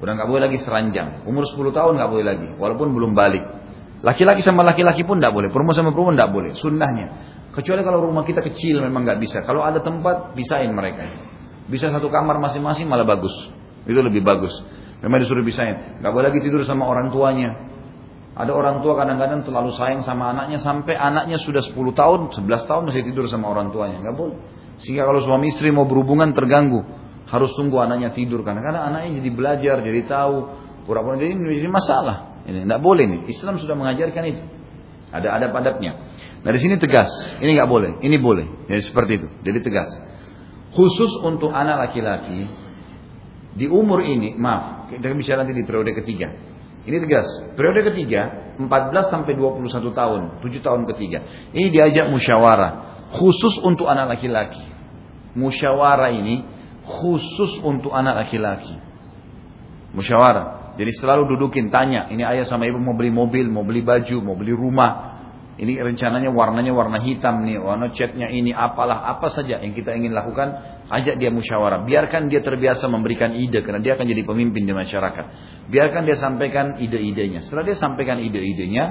Udah nggak boleh lagi seranjang. Umur 10 tahun nggak boleh lagi. Walaupun belum balik. Laki-laki sama laki-laki pun nggak boleh. Perempuan sama perempuan nggak boleh. Sunnahnya. Kecuali kalau rumah kita kecil memang nggak bisa. Kalau ada tempat pisahin mereka. Bisa satu kamar masing-masing malah bagus. Itu lebih bagus. Memang disuruh pisahin. Nggak boleh lagi tidur sama orang tuanya. Ada orang tua kadang-kadang terlalu sayang sama anaknya sampai anaknya sudah 10 tahun, 11 tahun masih tidur sama orang tuanya. Nggak boleh. Sehingga kalau suami istri mau berhubungan terganggu. Harus tunggu anaknya tidur. Karena kadang anaknya jadi belajar, jadi tahu. Pura-pura jadi, jadi masalah. Ini nggak boleh nih. Islam sudah mengajarkan itu. Ada adab-adabnya. Nah di sini tegas. Ini nggak boleh. Ini boleh. Jadi seperti itu. Jadi tegas. Khusus untuk anak laki-laki di umur ini, maaf, kita bicara nanti di periode ketiga. Ini tegas, periode ketiga 14 sampai 21 tahun, 7 tahun ketiga. Ini diajak musyawarah khusus untuk anak laki-laki. Musyawarah ini khusus untuk anak laki-laki. Musyawarah. Jadi selalu dudukin, tanya, ini ayah sama ibu mau beli mobil, mau beli baju, mau beli rumah, ini rencananya warnanya warna hitam nih, warna catnya ini, apalah apa saja yang kita ingin lakukan, ajak dia musyawarah. Biarkan dia terbiasa memberikan ide karena dia akan jadi pemimpin di masyarakat. Biarkan dia sampaikan ide-idenya. Setelah dia sampaikan ide-idenya,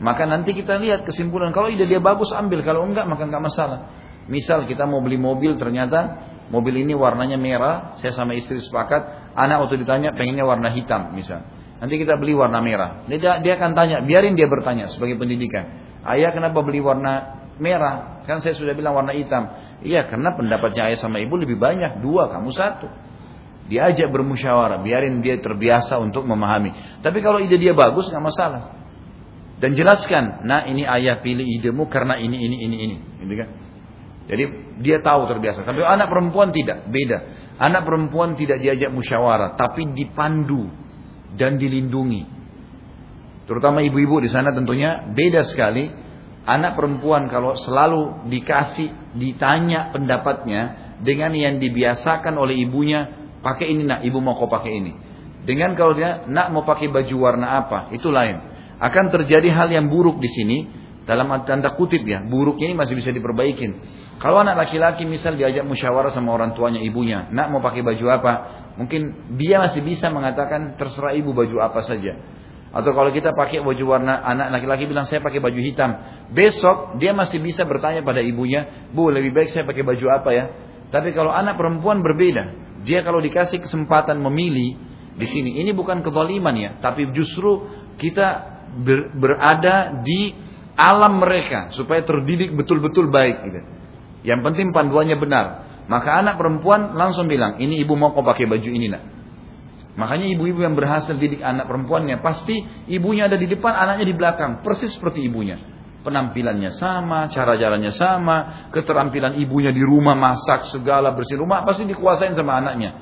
maka nanti kita lihat kesimpulan. Kalau ide dia bagus ambil, kalau enggak maka enggak masalah. Misal kita mau beli mobil ternyata mobil ini warnanya merah, saya sama istri sepakat, anak waktu ditanya pengennya warna hitam misal. Nanti kita beli warna merah. Dia, dia akan tanya, biarin dia bertanya sebagai pendidikan. Ayah kenapa beli warna merah? Kan saya sudah bilang warna hitam. Iya karena pendapatnya ayah sama ibu lebih banyak. Dua, kamu satu. Diajak bermusyawarah. Biarin dia terbiasa untuk memahami. Tapi kalau ide dia bagus nggak masalah. Dan jelaskan, nah ini ayah pilih idemu karena ini, ini, ini, ini. Gitu kan? Jadi dia tahu terbiasa. Tapi anak perempuan tidak, beda. Anak perempuan tidak diajak musyawarah, tapi dipandu dan dilindungi. Terutama ibu-ibu di sana tentunya beda sekali. Anak perempuan kalau selalu dikasih, ditanya pendapatnya dengan yang dibiasakan oleh ibunya, pakai ini nak, ibu mau kau pakai ini. Dengan kalau dia nak mau pakai baju warna apa, itu lain. Akan terjadi hal yang buruk di sini dalam tanda kutip ya, buruknya ini masih bisa diperbaikin. Kalau anak laki-laki misal diajak musyawarah sama orang tuanya ibunya, nak mau pakai baju apa, mungkin dia masih bisa mengatakan terserah ibu baju apa saja. Atau kalau kita pakai baju warna anak laki-laki bilang saya pakai baju hitam. Besok dia masih bisa bertanya pada ibunya, "Bu, lebih baik saya pakai baju apa ya?" Tapi kalau anak perempuan berbeda. Dia kalau dikasih kesempatan memilih di sini, ini bukan kezaliman ya, tapi justru kita ber, berada di alam mereka supaya terdidik betul-betul baik gitu. Yang penting panduannya benar. Maka anak perempuan langsung bilang, "Ini ibu mau kau pakai baju ini, Nak." Makanya ibu-ibu yang berhasil didik anak perempuannya pasti ibunya ada di depan, anaknya di belakang, persis seperti ibunya. Penampilannya sama, cara jalannya sama, keterampilan ibunya di rumah masak segala bersih rumah pasti dikuasain sama anaknya.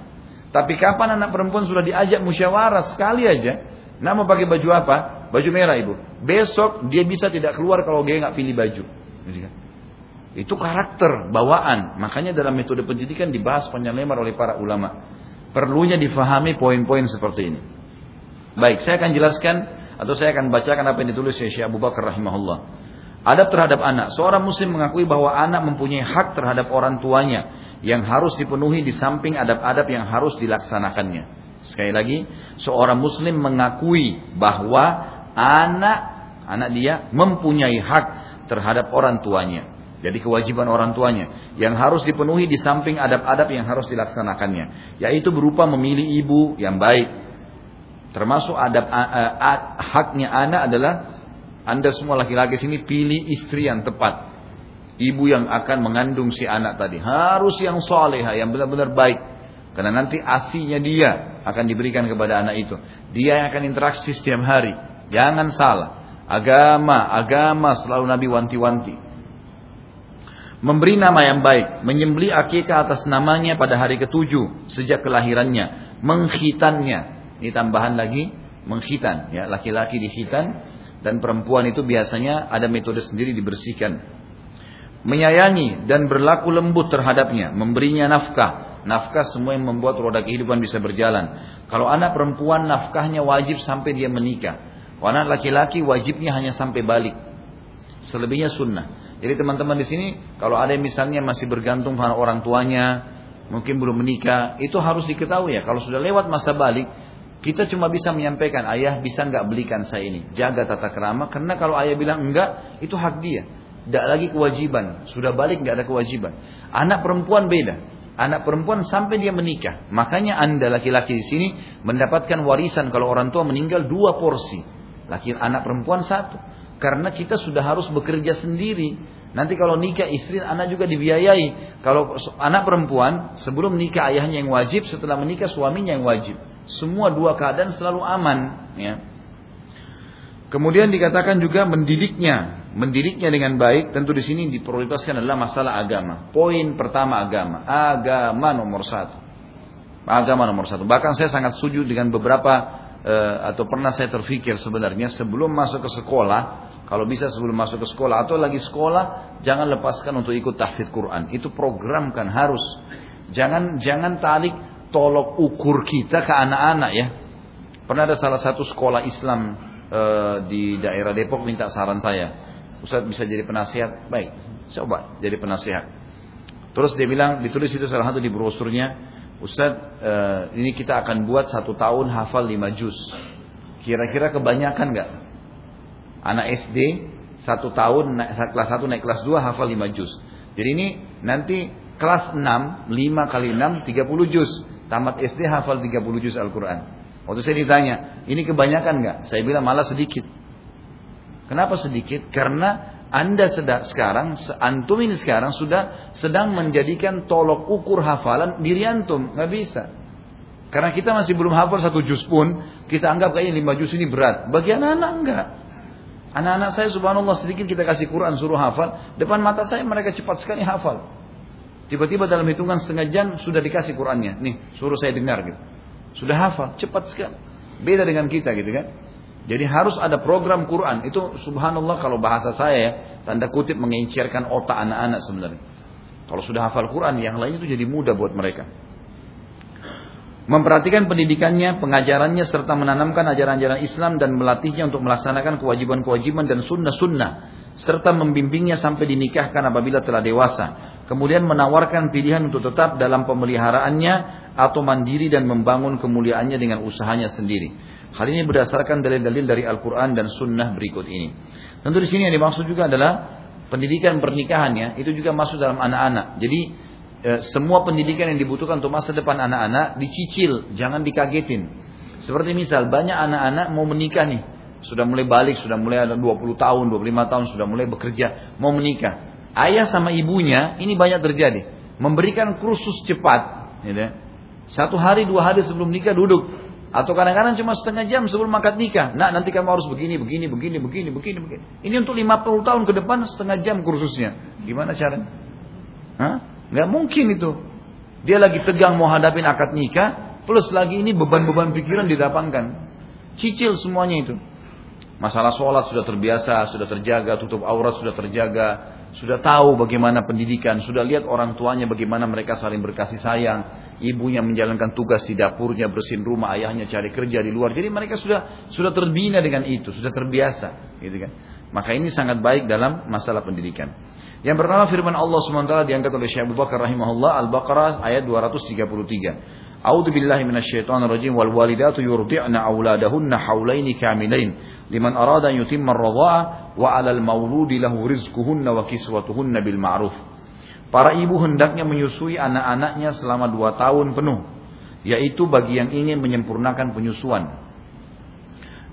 Tapi kapan anak perempuan sudah diajak musyawarah sekali aja, nama pakai baju apa? Baju merah ibu. Besok dia bisa tidak keluar kalau dia nggak pilih baju. Kan? Itu karakter, bawaan. Makanya dalam metode pendidikan dibahas panjang oleh para ulama. Perlunya difahami poin-poin seperti ini. Baik, saya akan jelaskan atau saya akan bacakan apa yang ditulis oleh Syekh Abu Bakar rahimahullah. Adab terhadap anak. Seorang muslim mengakui bahwa anak mempunyai hak terhadap orang tuanya yang harus dipenuhi di samping adab-adab yang harus dilaksanakannya. Sekali lagi, seorang muslim mengakui bahwa anak anak dia mempunyai hak terhadap orang tuanya. Jadi kewajiban orang tuanya yang harus dipenuhi di samping adab-adab yang harus dilaksanakannya, yaitu berupa memilih ibu yang baik. Termasuk adab haknya anak adalah Anda semua laki-laki sini pilih istri yang tepat. Ibu yang akan mengandung si anak tadi harus yang soleha, yang benar-benar baik. Karena nanti asinya dia akan diberikan kepada anak itu. Dia yang akan interaksi setiap hari. Jangan salah. Agama, agama selalu Nabi wanti-wanti memberi nama yang baik, menyembeli akikah atas namanya pada hari ketujuh sejak kelahirannya, menghitannya. Ini tambahan lagi, menghitan. Ya, laki-laki dihitan dan perempuan itu biasanya ada metode sendiri dibersihkan. Menyayangi dan berlaku lembut terhadapnya, memberinya nafkah. Nafkah semua yang membuat roda kehidupan bisa berjalan. Kalau anak perempuan nafkahnya wajib sampai dia menikah. Kalau anak laki-laki wajibnya hanya sampai balik. Selebihnya sunnah. Jadi teman-teman di sini kalau ada yang misalnya masih bergantung pada orang tuanya, mungkin belum menikah, itu harus diketahui ya. Kalau sudah lewat masa balik, kita cuma bisa menyampaikan, ayah bisa nggak belikan saya ini, jaga tata kerama. Karena kalau ayah bilang enggak, itu hak dia. Tidak lagi kewajiban, sudah balik nggak ada kewajiban. Anak perempuan beda. Anak perempuan sampai dia menikah. Makanya anda laki-laki di sini mendapatkan warisan kalau orang tua meninggal dua porsi. Laki anak perempuan satu. Karena kita sudah harus bekerja sendiri. Nanti kalau nikah istri, anak juga dibiayai. Kalau anak perempuan, sebelum nikah ayahnya yang wajib, setelah menikah suaminya yang wajib. Semua dua keadaan selalu aman. Ya. Kemudian dikatakan juga mendidiknya mendidiknya dengan baik, tentu di sini diprioritaskan adalah masalah agama. Poin pertama agama, agama nomor satu. Agama nomor satu. Bahkan saya sangat setuju dengan beberapa uh, atau pernah saya terfikir sebenarnya sebelum masuk ke sekolah, kalau bisa sebelum masuk ke sekolah atau lagi sekolah, jangan lepaskan untuk ikut tahfidz Quran. Itu program kan harus. Jangan jangan tarik tolok ukur kita ke anak-anak ya. Pernah ada salah satu sekolah Islam uh, di daerah Depok minta saran saya Ustaz bisa jadi penasihat? Baik, coba jadi penasihat. Terus dia bilang, ditulis itu salah satu di brosurnya, Ustaz, uh, ini kita akan buat satu tahun hafal lima juz. Kira-kira kebanyakan nggak? Anak SD satu tahun naik, kelas satu naik kelas dua hafal lima juz. Jadi ini nanti kelas enam lima kali enam tiga puluh juz. Tamat SD hafal tiga puluh juz Al-Quran. Waktu saya ditanya, ini kebanyakan nggak? Saya bilang malah sedikit. Kenapa sedikit? Karena anda sedang sekarang, antum ini sekarang sudah sedang menjadikan tolok ukur hafalan diri antum, nggak bisa. Karena kita masih belum hafal satu juz pun, kita anggap kayaknya lima juz ini berat. Bagi anak-anak enggak. Anak-anak saya subhanallah sedikit kita kasih Quran suruh hafal, depan mata saya mereka cepat sekali hafal. Tiba-tiba dalam hitungan setengah jam sudah dikasih Qurannya. Nih, suruh saya dengar gitu. Sudah hafal, cepat sekali. Beda dengan kita gitu kan. Jadi harus ada program Quran. Itu subhanallah kalau bahasa saya ya, tanda kutip mengincarkan otak anak-anak sebenarnya. Kalau sudah hafal Quran, yang lain itu jadi mudah buat mereka. Memperhatikan pendidikannya, pengajarannya, serta menanamkan ajaran-ajaran Islam dan melatihnya untuk melaksanakan kewajiban-kewajiban dan sunnah-sunnah. Serta membimbingnya sampai dinikahkan apabila telah dewasa. Kemudian menawarkan pilihan untuk tetap dalam pemeliharaannya atau mandiri dan membangun kemuliaannya dengan usahanya sendiri. Hal ini berdasarkan dalil-dalil dari Al-Quran dan Sunnah berikut ini. Tentu di sini yang dimaksud juga adalah pendidikan pernikahannya itu juga masuk dalam anak-anak. Jadi semua pendidikan yang dibutuhkan untuk masa depan anak-anak dicicil, jangan dikagetin. Seperti misal banyak anak-anak mau menikah nih, sudah mulai balik, sudah mulai ada 20 tahun, 25 tahun, sudah mulai bekerja, mau menikah. Ayah sama ibunya ini banyak terjadi, memberikan kursus cepat, gitu. Satu hari dua hari sebelum nikah duduk, atau kadang-kadang cuma setengah jam sebelum akad nikah. Nah nanti kamu harus begini, begini, begini, begini, begini, begini. Ini untuk 50 tahun ke depan setengah jam kursusnya. Gimana caranya? Hah? Gak mungkin itu. Dia lagi tegang mau hadapin akad nikah. Plus lagi ini beban-beban pikiran didapangkan. Cicil semuanya itu. Masalah sholat sudah terbiasa, sudah terjaga, tutup aurat sudah terjaga, sudah tahu bagaimana pendidikan, sudah lihat orang tuanya bagaimana mereka saling berkasih sayang, ibunya menjalankan tugas di dapurnya, bersihin rumah, ayahnya cari kerja di luar. Jadi mereka sudah sudah terbina dengan itu, sudah terbiasa, gitu kan. Maka ini sangat baik dalam masalah pendidikan. Yang pertama firman Allah SWT diangkat oleh Syekh Abu Bakar rahimahullah Al-Baqarah ayat 233. A'udzu billahi minasyaitonir rajim wal walidatu yurdi'na auladahunna haulaini kamilain liman arada an yutimma ar-radha'a wa 'alal mauludi lahu rizquhunna wa kiswatuhunna bil ma'ruf. Para ibu hendaknya menyusui anak-anaknya selama dua tahun penuh, yaitu bagi yang ingin menyempurnakan penyusuan.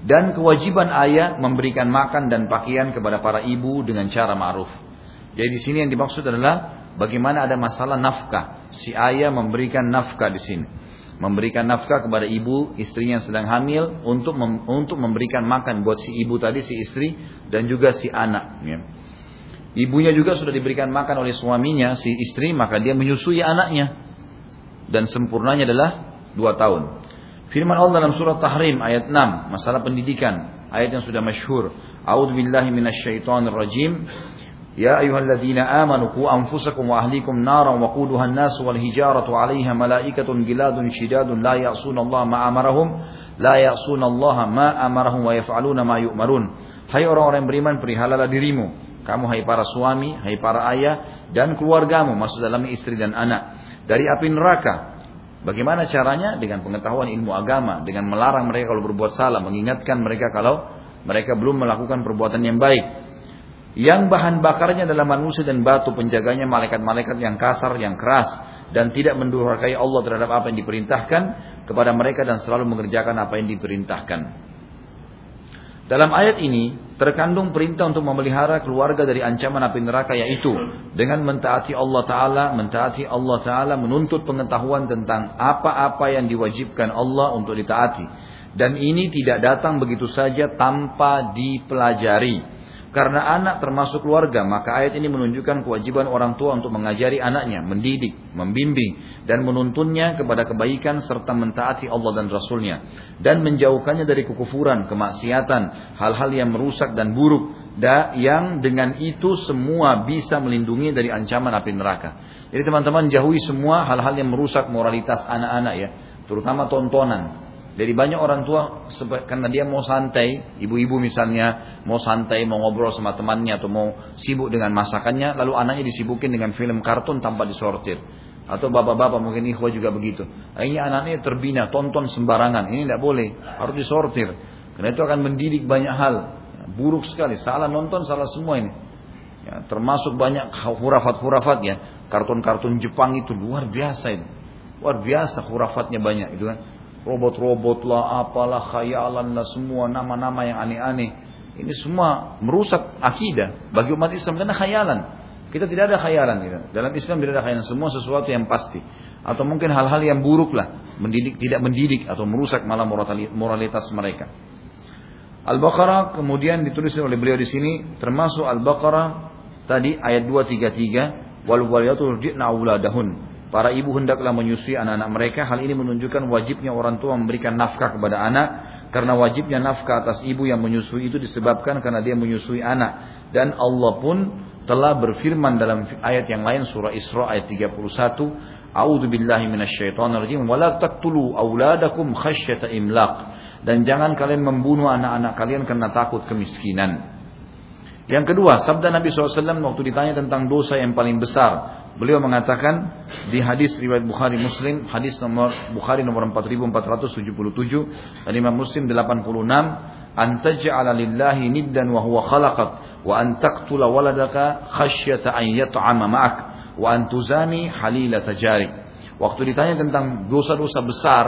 Dan kewajiban ayah memberikan makan dan pakaian kepada para ibu dengan cara ma'ruf. Jadi di sini yang dimaksud adalah bagaimana ada masalah nafkah. Si ayah memberikan nafkah di sini memberikan nafkah kepada ibu istrinya yang sedang hamil untuk mem, untuk memberikan makan buat si ibu tadi si istri dan juga si anak ya. Ibunya juga sudah diberikan makan oleh suaminya si istri maka dia menyusui anaknya dan sempurnanya adalah dua tahun. Firman Allah dalam surat Tahrim ayat 6 masalah pendidikan ayat yang sudah masyhur. A'udzubillahi minasyaitonirrajim. يا أيها الذين آمنوا قوا أنفسكم وأهليكم نارا وقودها الناس والهجارة عليها ملائكة جلاد شداد لا يعصون الله ما أمرهم لا يعصون الله ما أمرهم ويفعلون ما يؤمرون Hai orang-orang yang beriman, perihalalah dirimu. Kamu hai para suami, hai para ayah, dan keluargamu, masuk dalam istri dan anak. Dari api neraka. Bagaimana caranya? Dengan pengetahuan ilmu agama. Dengan melarang mereka kalau berbuat salah. Mengingatkan mereka kalau mereka belum melakukan perbuatan yang baik yang bahan bakarnya adalah manusia dan batu penjaganya malaikat-malaikat yang kasar, yang keras dan tidak mendurhakai Allah terhadap apa yang diperintahkan kepada mereka dan selalu mengerjakan apa yang diperintahkan. Dalam ayat ini terkandung perintah untuk memelihara keluarga dari ancaman api neraka yaitu dengan mentaati Allah Ta'ala, mentaati Allah Ta'ala, menuntut pengetahuan tentang apa-apa yang diwajibkan Allah untuk ditaati. Dan ini tidak datang begitu saja tanpa dipelajari Karena anak termasuk keluarga, maka ayat ini menunjukkan kewajiban orang tua untuk mengajari anaknya, mendidik, membimbing, dan menuntunnya kepada kebaikan serta mentaati Allah dan Rasulnya. Dan menjauhkannya dari kekufuran, kemaksiatan, hal-hal yang merusak dan buruk, da, yang dengan itu semua bisa melindungi dari ancaman api neraka. Jadi teman-teman jauhi semua hal-hal yang merusak moralitas anak-anak ya, terutama tontonan. Jadi banyak orang tua karena dia mau santai, ibu-ibu misalnya mau santai, mau ngobrol sama temannya atau mau sibuk dengan masakannya, lalu anaknya disibukin dengan film kartun tanpa disortir. Atau bapak-bapak mungkin ikhwah juga begitu. Akhirnya anaknya terbina, tonton sembarangan. Ini tidak boleh, harus disortir. Karena itu akan mendidik banyak hal. Buruk sekali, salah nonton, salah semua ini. Ya, termasuk banyak hurafat-hurafat ya. Kartun-kartun Jepang itu luar biasa itu. Luar biasa hurafatnya banyak itu kan robot-robot lah, apalah, khayalan lah, semua nama-nama yang aneh-aneh. Ini semua merusak akidah bagi umat Islam karena khayalan. Kita tidak ada khayalan. Gitu. Dalam Islam tidak ada khayalan. Semua sesuatu yang pasti. Atau mungkin hal-hal yang buruk lah. Mendidik, tidak mendidik atau merusak malah moralitas mereka. Al-Baqarah kemudian ditulis oleh beliau di sini termasuk Al-Baqarah tadi ayat 233 wal waliyatul ji'na auladahun Para ibu hendaklah menyusui anak-anak mereka. Hal ini menunjukkan wajibnya orang tua memberikan nafkah kepada anak. Karena wajibnya nafkah atas ibu yang menyusui itu disebabkan karena dia menyusui anak. Dan Allah pun telah berfirman dalam ayat yang lain surah Isra ayat 31. A'udzu billahi minasyaitonir rajim wa la taqtulu auladakum khasyata imlaq dan jangan kalian membunuh anak-anak kalian karena takut kemiskinan. Yang kedua, sabda Nabi SAW waktu ditanya tentang dosa yang paling besar, Beliau mengatakan di hadis riwayat Bukhari Muslim, hadis nomor Bukhari nomor 4477 dan Imam Muslim 86, "An taj'ala lillahi niddan wa huwa khalaqak wa an taqtula waladaka khasyata an yat'ama ma'ak wa an tuzani halila tajari." Waktu ditanya tentang dosa-dosa besar,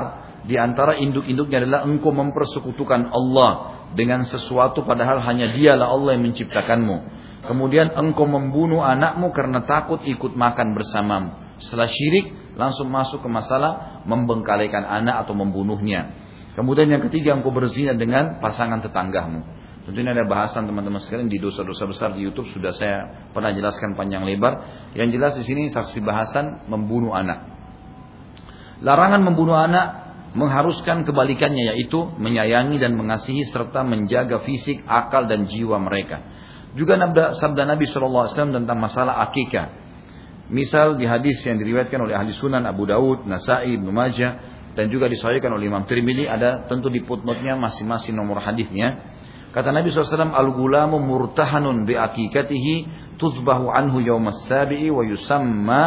di antara induk-induknya adalah engkau mempersekutukan Allah dengan sesuatu padahal hanya dialah Allah yang menciptakanmu Kemudian engkau membunuh anakmu karena takut ikut makan bersamamu. Setelah syirik, langsung masuk ke masalah membengkalikan anak atau membunuhnya. Kemudian yang ketiga, engkau berzina dengan pasangan tetanggamu. Tentunya ada bahasan teman-teman sekalian di dosa-dosa besar di YouTube sudah saya pernah jelaskan panjang lebar. Yang jelas di sini saksi bahasan membunuh anak. Larangan membunuh anak mengharuskan kebalikannya yaitu menyayangi dan mengasihi serta menjaga fisik, akal dan jiwa mereka. Juga sabda Nabi SAW tentang masalah akikah. Misal di hadis yang diriwayatkan oleh ahli sunan Abu Daud, Nasai, Ibnu Majah, dan juga disahihkan oleh Imam Tirmidzi ada tentu di footnote-nya masing-masing nomor hadisnya. Kata Nabi SAW, Al-gulamu murtahanun bi akikatihi tuzbahu anhu yawmas sabi'i wa yusamma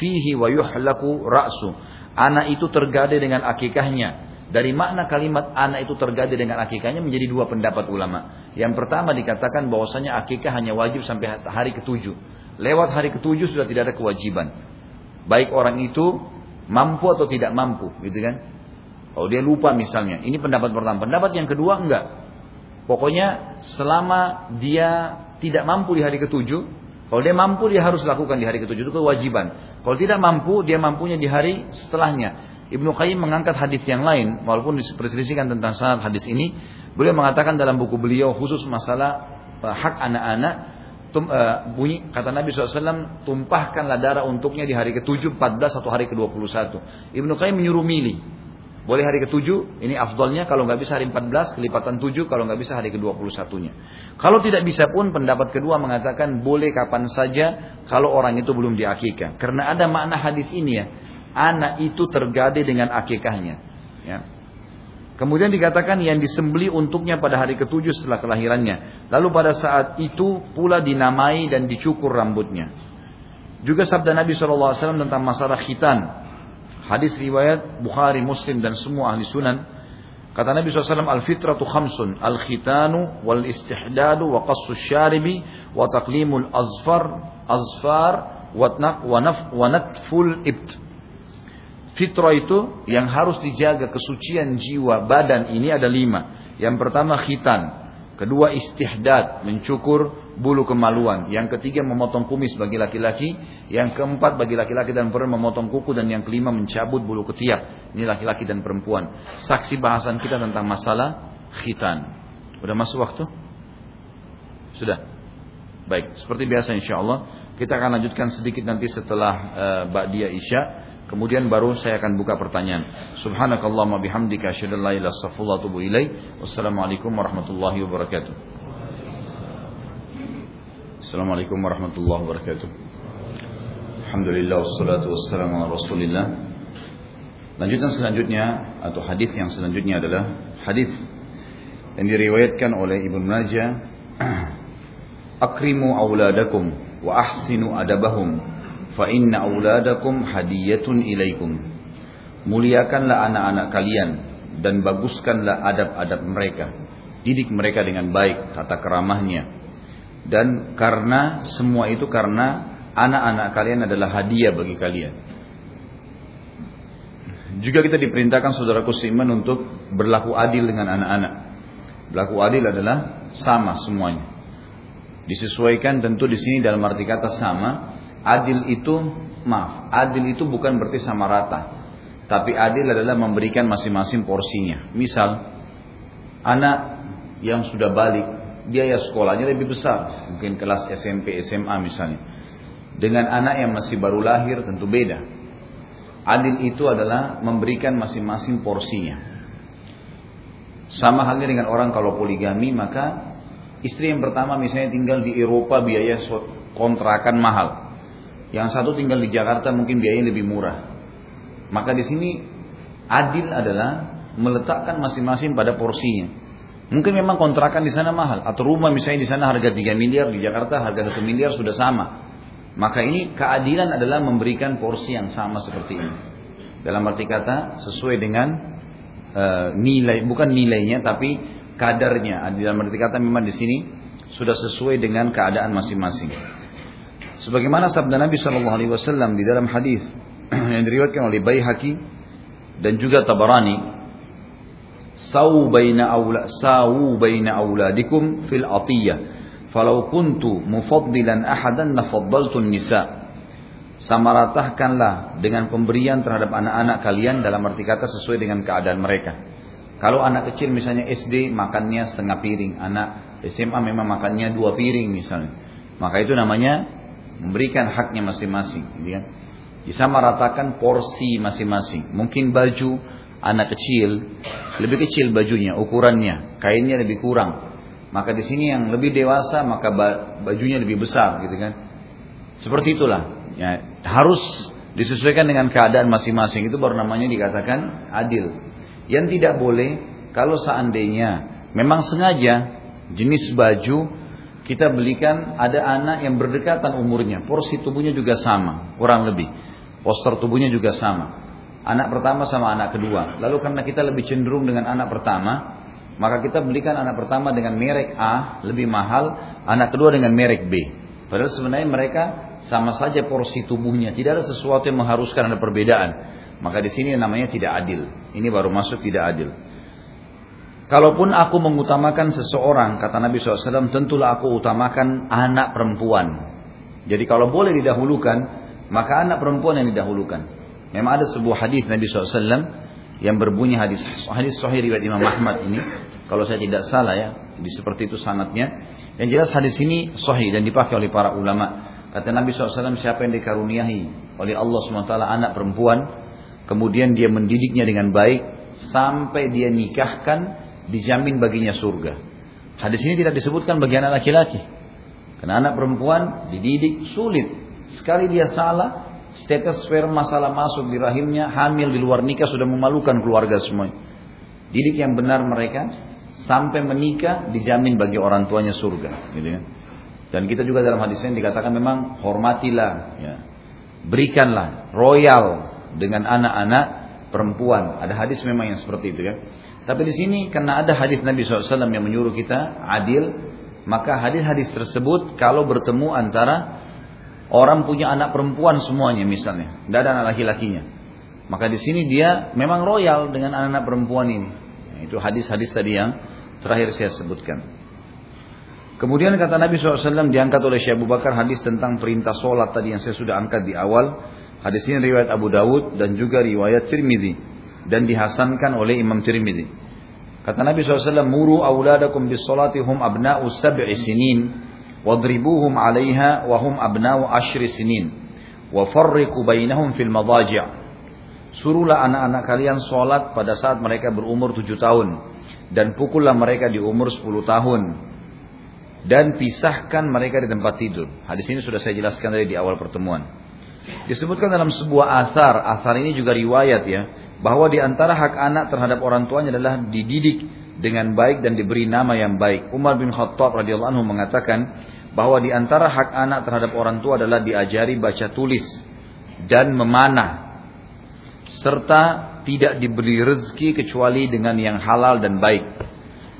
fihi wa yuhlaku ra'su. Anak itu tergade dengan akikahnya dari makna kalimat anak itu tergadi dengan akikahnya menjadi dua pendapat ulama. Yang pertama dikatakan bahwasanya akikah hanya wajib sampai hari ketujuh. Lewat hari ketujuh sudah tidak ada kewajiban. Baik orang itu mampu atau tidak mampu, gitu kan? Kalau dia lupa misalnya, ini pendapat pertama. Pendapat yang kedua enggak. Pokoknya selama dia tidak mampu di hari ketujuh, kalau dia mampu dia harus lakukan di hari ketujuh itu kewajiban. Kalau tidak mampu dia mampunya di hari setelahnya. Ibnu Qayyim mengangkat hadis yang lain, walaupun diperselisihkan tentang sanad hadis ini, beliau mengatakan dalam buku beliau khusus masalah uh, hak anak-anak, uh, bunyi kata Nabi SAW, tumpahkanlah darah untuknya di hari ke-7, 14 atau hari ke-21. Ibnu Qayyim menyuruh milih. Boleh hari ke-7, ini afdolnya, kalau nggak bisa hari 14, kelipatan 7, kalau nggak bisa hari ke-21-nya. Kalau tidak bisa pun, pendapat kedua mengatakan boleh kapan saja, kalau orang itu belum diakikah. Karena ada makna hadis ini ya, anak itu tergade dengan akikahnya. Ya. Kemudian dikatakan yang disembeli untuknya pada hari ketujuh setelah kelahirannya. Lalu pada saat itu pula dinamai dan dicukur rambutnya. Juga sabda Nabi SAW tentang masalah khitan. Hadis riwayat Bukhari, Muslim dan semua ahli sunan. Kata Nabi SAW, Al-fitratu khamsun, al-khitanu, wal-istihdadu, wa qassu syaribi, wa taqlimul azfar, azfar, wa natful ibt. Fitrah itu yang harus dijaga kesucian jiwa badan ini ada lima. Yang pertama khitan. Kedua istihdad, mencukur bulu kemaluan. Yang ketiga memotong kumis bagi laki-laki. Yang keempat bagi laki-laki dan perempuan memotong kuku. Dan yang kelima mencabut bulu ketiak. Ini laki-laki dan perempuan. Saksi bahasan kita tentang masalah khitan. Udah masuk waktu? Sudah? Baik, seperti biasa insya Allah kita akan lanjutkan sedikit nanti setelah uh, Ba'diyah Isya. Kemudian baru saya akan buka pertanyaan. Subhanakallahumma bihamdika asyhadu an la ilaha illa Wassalamualaikum warahmatullahi wabarakatuh. Assalamualaikum warahmatullahi wabarakatuh. Alhamdulillah wassalatu wassalamu ala Rasulillah. Lanjutan selanjutnya atau hadis yang selanjutnya adalah hadis yang diriwayatkan oleh Ibnu Majah *clears throat* Akrimu auladakum wa ahsinu adabahum fa inna auladakum hadiyatun ilaikum. Muliakanlah anak-anak kalian dan baguskanlah adab-adab mereka. Didik mereka dengan baik tata keramahnya. Dan karena semua itu karena anak-anak kalian adalah hadiah bagi kalian. Juga kita diperintahkan saudara kusiman untuk berlaku adil dengan anak-anak. Berlaku adil adalah sama semuanya. Disesuaikan tentu di sini dalam arti kata sama. Adil itu maaf, adil itu bukan berarti sama rata. Tapi adil adalah memberikan masing-masing porsinya. Misal anak yang sudah balik, biaya sekolahnya lebih besar, mungkin kelas SMP, SMA misalnya. Dengan anak yang masih baru lahir tentu beda. Adil itu adalah memberikan masing-masing porsinya. Sama halnya dengan orang kalau poligami maka Istri yang pertama misalnya tinggal di Eropa biaya kontrakan mahal. Yang satu tinggal di Jakarta mungkin biayanya lebih murah. Maka di sini adil adalah meletakkan masing-masing pada porsinya. Mungkin memang kontrakan di sana mahal atau rumah misalnya di sana harga 3 miliar, di Jakarta harga 1 miliar sudah sama. Maka ini keadilan adalah memberikan porsi yang sama seperti ini. Dalam arti kata sesuai dengan uh, nilai bukan nilainya tapi kadarnya. Dalam arti kata memang di sini sudah sesuai dengan keadaan masing-masing. Sebagaimana sabda Nabi Shallallahu Alaihi Wasallam di dalam hadis *clears throat* yang diriwayatkan oleh Baihaqi dan juga Tabarani, "Sawu baina aula sawu baina auladikum fil atiyah." Falau kuntu mufaddilan ahadan nafaddaltu nisa. Samaratahkanlah dengan pemberian terhadap anak-anak kalian dalam arti kata sesuai dengan keadaan mereka. Kalau anak kecil misalnya SD makannya setengah piring, anak SMA memang makannya dua piring misalnya. Maka itu namanya memberikan haknya masing-masing. Gitu kan? Disamaratakan porsi masing-masing. Mungkin baju anak kecil lebih kecil bajunya, ukurannya, kainnya lebih kurang. Maka di sini yang lebih dewasa maka bajunya lebih besar, gitu kan? Seperti itulah. Ya, harus disesuaikan dengan keadaan masing-masing itu baru namanya dikatakan adil. Yang tidak boleh kalau seandainya memang sengaja jenis baju kita belikan ada anak yang berdekatan umurnya, porsi tubuhnya juga sama, kurang lebih. Poster tubuhnya juga sama. Anak pertama sama anak kedua. Lalu karena kita lebih cenderung dengan anak pertama, maka kita belikan anak pertama dengan merek A lebih mahal, anak kedua dengan merek B. Padahal sebenarnya mereka sama saja porsi tubuhnya, tidak ada sesuatu yang mengharuskan ada perbedaan. Maka di sini namanya tidak adil. Ini baru masuk tidak adil. Kalaupun aku mengutamakan seseorang, kata Nabi SAW, tentulah aku utamakan anak perempuan. Jadi kalau boleh didahulukan, maka anak perempuan yang didahulukan. Memang ada sebuah hadis Nabi SAW yang berbunyi hadis hadis Sahih riwayat Imam Ahmad ini. Kalau saya tidak salah ya, di seperti itu sanatnya. Yang jelas hadis ini sahih dan dipakai oleh para ulama. Kata Nabi SAW, siapa yang dikaruniai oleh Allah SWT anak perempuan, kemudian dia mendidiknya dengan baik sampai dia nikahkan dijamin baginya surga. Hadis ini tidak disebutkan bagi anak laki-laki. Karena anak perempuan dididik sulit. Sekali dia salah, status sperma masalah masuk di rahimnya, hamil di luar nikah sudah memalukan keluarga semua. Didik yang benar mereka sampai menikah dijamin bagi orang tuanya surga, gitu ya. Dan kita juga dalam hadis ini dikatakan memang hormatilah, ya. berikanlah royal dengan anak-anak perempuan. Ada hadis memang yang seperti itu ya. Tapi di sini karena ada hadis Nabi SAW yang menyuruh kita adil, maka hadis-hadis tersebut kalau bertemu antara orang punya anak perempuan semuanya misalnya, tidak ada anak laki-lakinya, maka di sini dia memang royal dengan anak-anak perempuan ini. Nah, itu hadis-hadis tadi yang terakhir saya sebutkan. Kemudian kata Nabi SAW diangkat oleh Syekh Abu Bakar hadis tentang perintah sholat tadi yang saya sudah angkat di awal. Hadis ini riwayat Abu Dawud dan juga riwayat Tirmidzi dan dihasankan oleh Imam Tirmidzi. Kata Nabi SAW, Muru awladakum bis salati hum abna'u sab'i sinin. wadribuhum 'alaiha wa hum abna'u ashri sinin wa farriqu bainahum fil madaji' Suruhlah anak-anak kalian sholat pada saat mereka berumur tujuh tahun. Dan pukullah mereka di umur sepuluh tahun. Dan pisahkan mereka di tempat tidur. Hadis ini sudah saya jelaskan tadi di awal pertemuan. Disebutkan dalam sebuah asar. Asar ini juga riwayat ya. Bahwa di antara hak anak terhadap orang tuanya adalah dididik dengan baik dan diberi nama yang baik. Umar bin Khattab radhiyallahu anhu mengatakan bahwa di antara hak anak terhadap orang tua adalah diajari baca tulis dan memanah serta tidak diberi rezeki kecuali dengan yang halal dan baik.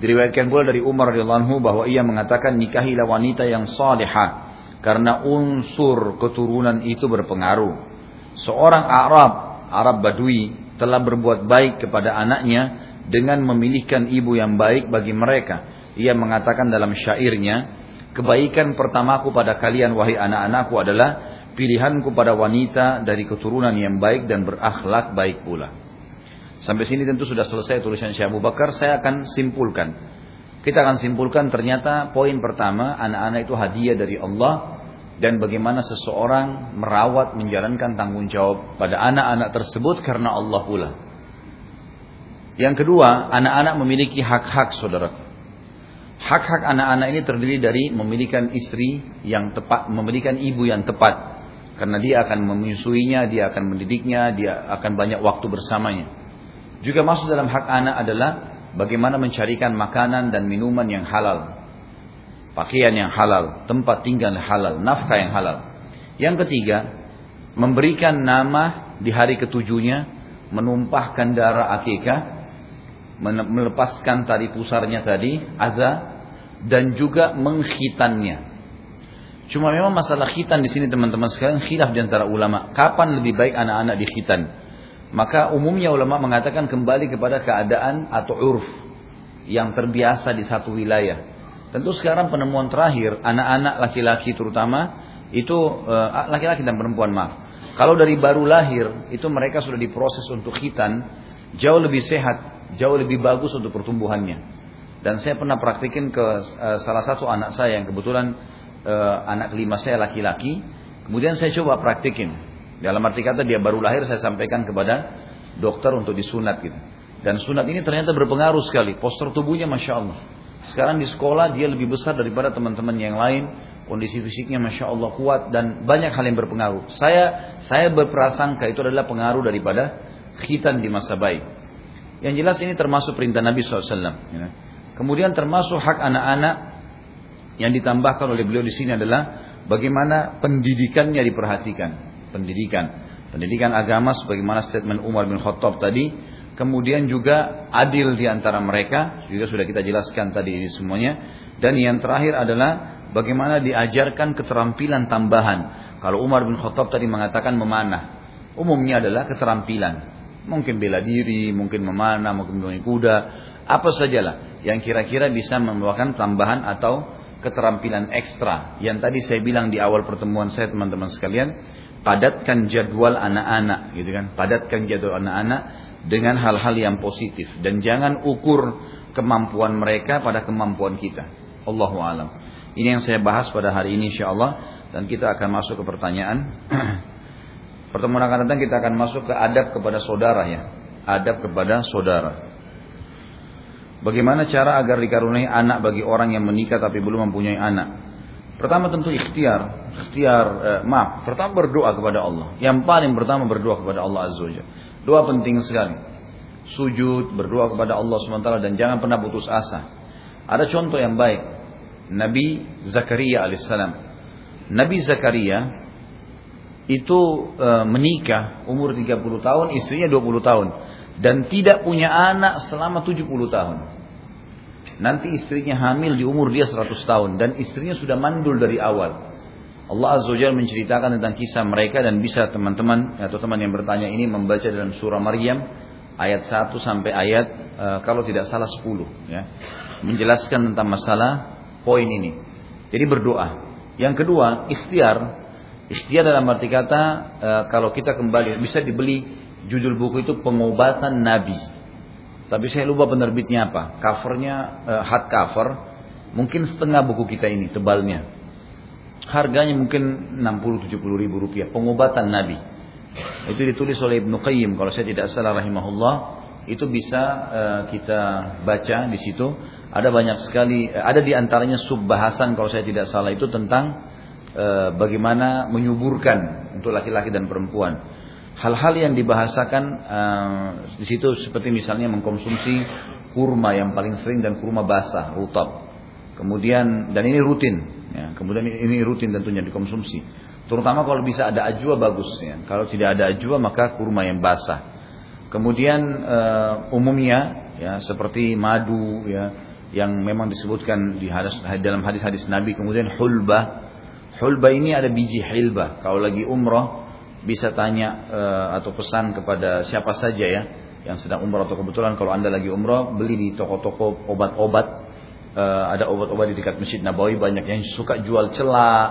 Diriwayatkan pula dari Umar radhiyallahu anhu bahwa ia mengatakan nikahilah wanita yang salihah karena unsur keturunan itu berpengaruh. Seorang Arab, Arab Badui telah berbuat baik kepada anaknya dengan memilihkan ibu yang baik bagi mereka. Ia mengatakan dalam syairnya, kebaikan pertamaku pada kalian wahai anak-anakku adalah pilihanku pada wanita dari keturunan yang baik dan berakhlak baik pula. Sampai sini tentu sudah selesai tulisan Syekh Abu Bakar, saya akan simpulkan. Kita akan simpulkan ternyata poin pertama, anak-anak itu hadiah dari Allah dan bagaimana seseorang merawat menjalankan tanggung jawab pada anak-anak tersebut karena Allah pula. Yang kedua, anak-anak memiliki hak-hak saudara. Hak-hak anak-anak ini terdiri dari memilikan istri yang tepat, memilikan ibu yang tepat, karena dia akan menyusuinya, dia akan mendidiknya, dia akan banyak waktu bersamanya. Juga masuk dalam hak anak adalah bagaimana mencarikan makanan dan minuman yang halal. Pakaian yang halal, tempat tinggal halal, nafkah yang halal. Yang ketiga, memberikan nama di hari ketujuhnya, menumpahkan darah akikah, melepaskan tali pusarnya tadi, azza, dan juga menghitannya. Cuma memang masalah khitan di sini teman-teman sekalian khilaf di antara ulama. Kapan lebih baik anak-anak dikhitan? Maka umumnya ulama mengatakan kembali kepada keadaan atau urf yang terbiasa di satu wilayah. Tentu sekarang penemuan terakhir anak-anak laki-laki terutama itu eh, laki-laki dan perempuan maaf. Kalau dari baru lahir itu mereka sudah diproses untuk khitan jauh lebih sehat, jauh lebih bagus untuk pertumbuhannya. Dan saya pernah praktikin ke uh, salah satu anak saya yang kebetulan uh, anak kelima saya laki-laki. Kemudian saya coba praktikin. Dalam arti kata dia baru lahir saya sampaikan kepada dokter untuk disunat gitu. Dan sunat ini ternyata berpengaruh sekali. Postur tubuhnya masya Allah. Sekarang di sekolah dia lebih besar daripada teman-teman yang lain. Kondisi fisiknya masya Allah kuat dan banyak hal yang berpengaruh. Saya saya berprasangka itu adalah pengaruh daripada khitan di masa baik. Yang jelas ini termasuk perintah Nabi SAW. Ya. Kemudian termasuk hak anak-anak yang ditambahkan oleh beliau di sini adalah bagaimana pendidikannya diperhatikan. Pendidikan. Pendidikan agama sebagaimana statement Umar bin Khattab tadi. Kemudian juga adil di antara mereka. Juga sudah kita jelaskan tadi ini semuanya. Dan yang terakhir adalah bagaimana diajarkan keterampilan tambahan. Kalau Umar bin Khattab tadi mengatakan memanah. Umumnya adalah keterampilan. Mungkin bela diri, mungkin memanah, mungkin menunggu kuda. Apa sajalah yang kira-kira bisa membawakan tambahan atau keterampilan ekstra yang tadi saya bilang di awal pertemuan saya teman-teman sekalian padatkan jadwal anak-anak gitu kan padatkan jadwal anak-anak dengan hal-hal yang positif dan jangan ukur kemampuan mereka pada kemampuan kita Allahu alam ini yang saya bahas pada hari ini insyaallah dan kita akan masuk ke pertanyaan *clears throat* pertemuan akan datang kita akan masuk ke adab kepada saudara ya adab kepada saudara Bagaimana cara agar dikaruniai anak bagi orang yang menikah tapi belum mempunyai anak? Pertama tentu ikhtiar, ikhtiar eh, maaf. Pertama berdoa kepada Allah. Yang paling pertama berdoa kepada Allah Azza Wajalla. Doa penting sekali. Sujud, berdoa kepada Allah SWT dan jangan pernah putus asa. Ada contoh yang baik. Nabi Zakaria alaihissalam. Nabi Zakaria itu e, menikah umur 30 tahun, istrinya 20 tahun dan tidak punya anak selama 70 tahun. Nanti istrinya hamil di umur dia 100 tahun dan istrinya sudah mandul dari awal. Allah Azza wa menceritakan tentang kisah mereka dan bisa teman-teman atau teman yang bertanya ini membaca dalam surah Maryam ayat 1 sampai ayat e, kalau tidak salah 10 ya. Menjelaskan tentang masalah poin ini. Jadi berdoa. Yang kedua, ikhtiar. Ikhtiar dalam arti kata e, kalau kita kembali bisa dibeli Judul buku itu pengobatan Nabi. Tapi saya lupa penerbitnya apa. Covernya uh, hard cover. Mungkin setengah buku kita ini tebalnya. Harganya mungkin 60-70 ribu rupiah. Pengobatan Nabi. Itu ditulis oleh Ibnu Qayyim. Kalau saya tidak salah rahimahullah. Itu bisa uh, kita baca di situ. Ada banyak sekali. Uh, ada di antaranya subbahasan kalau saya tidak salah itu tentang uh, bagaimana menyuburkan untuk laki-laki dan perempuan. Hal-hal yang dibahasakan di situ seperti misalnya mengkonsumsi kurma yang paling sering dan kurma basah, rutab. Kemudian dan ini rutin Ya, kemudian ini rutin tentunya dikonsumsi. Terutama kalau bisa ada ajwa bagus ya. Kalau tidak ada ajwa maka kurma yang basah. Kemudian uh, umumnya ya seperti madu ya yang memang disebutkan di hadis, dalam hadis-hadis Nabi kemudian hulba. Hulba ini ada biji hilba. Kalau lagi umroh bisa tanya uh, atau pesan kepada siapa saja ya yang sedang umroh atau kebetulan kalau anda lagi umroh beli di toko-toko obat-obat uh, ada obat-obat di dekat Masjid Nabawi banyak yang suka jual celak,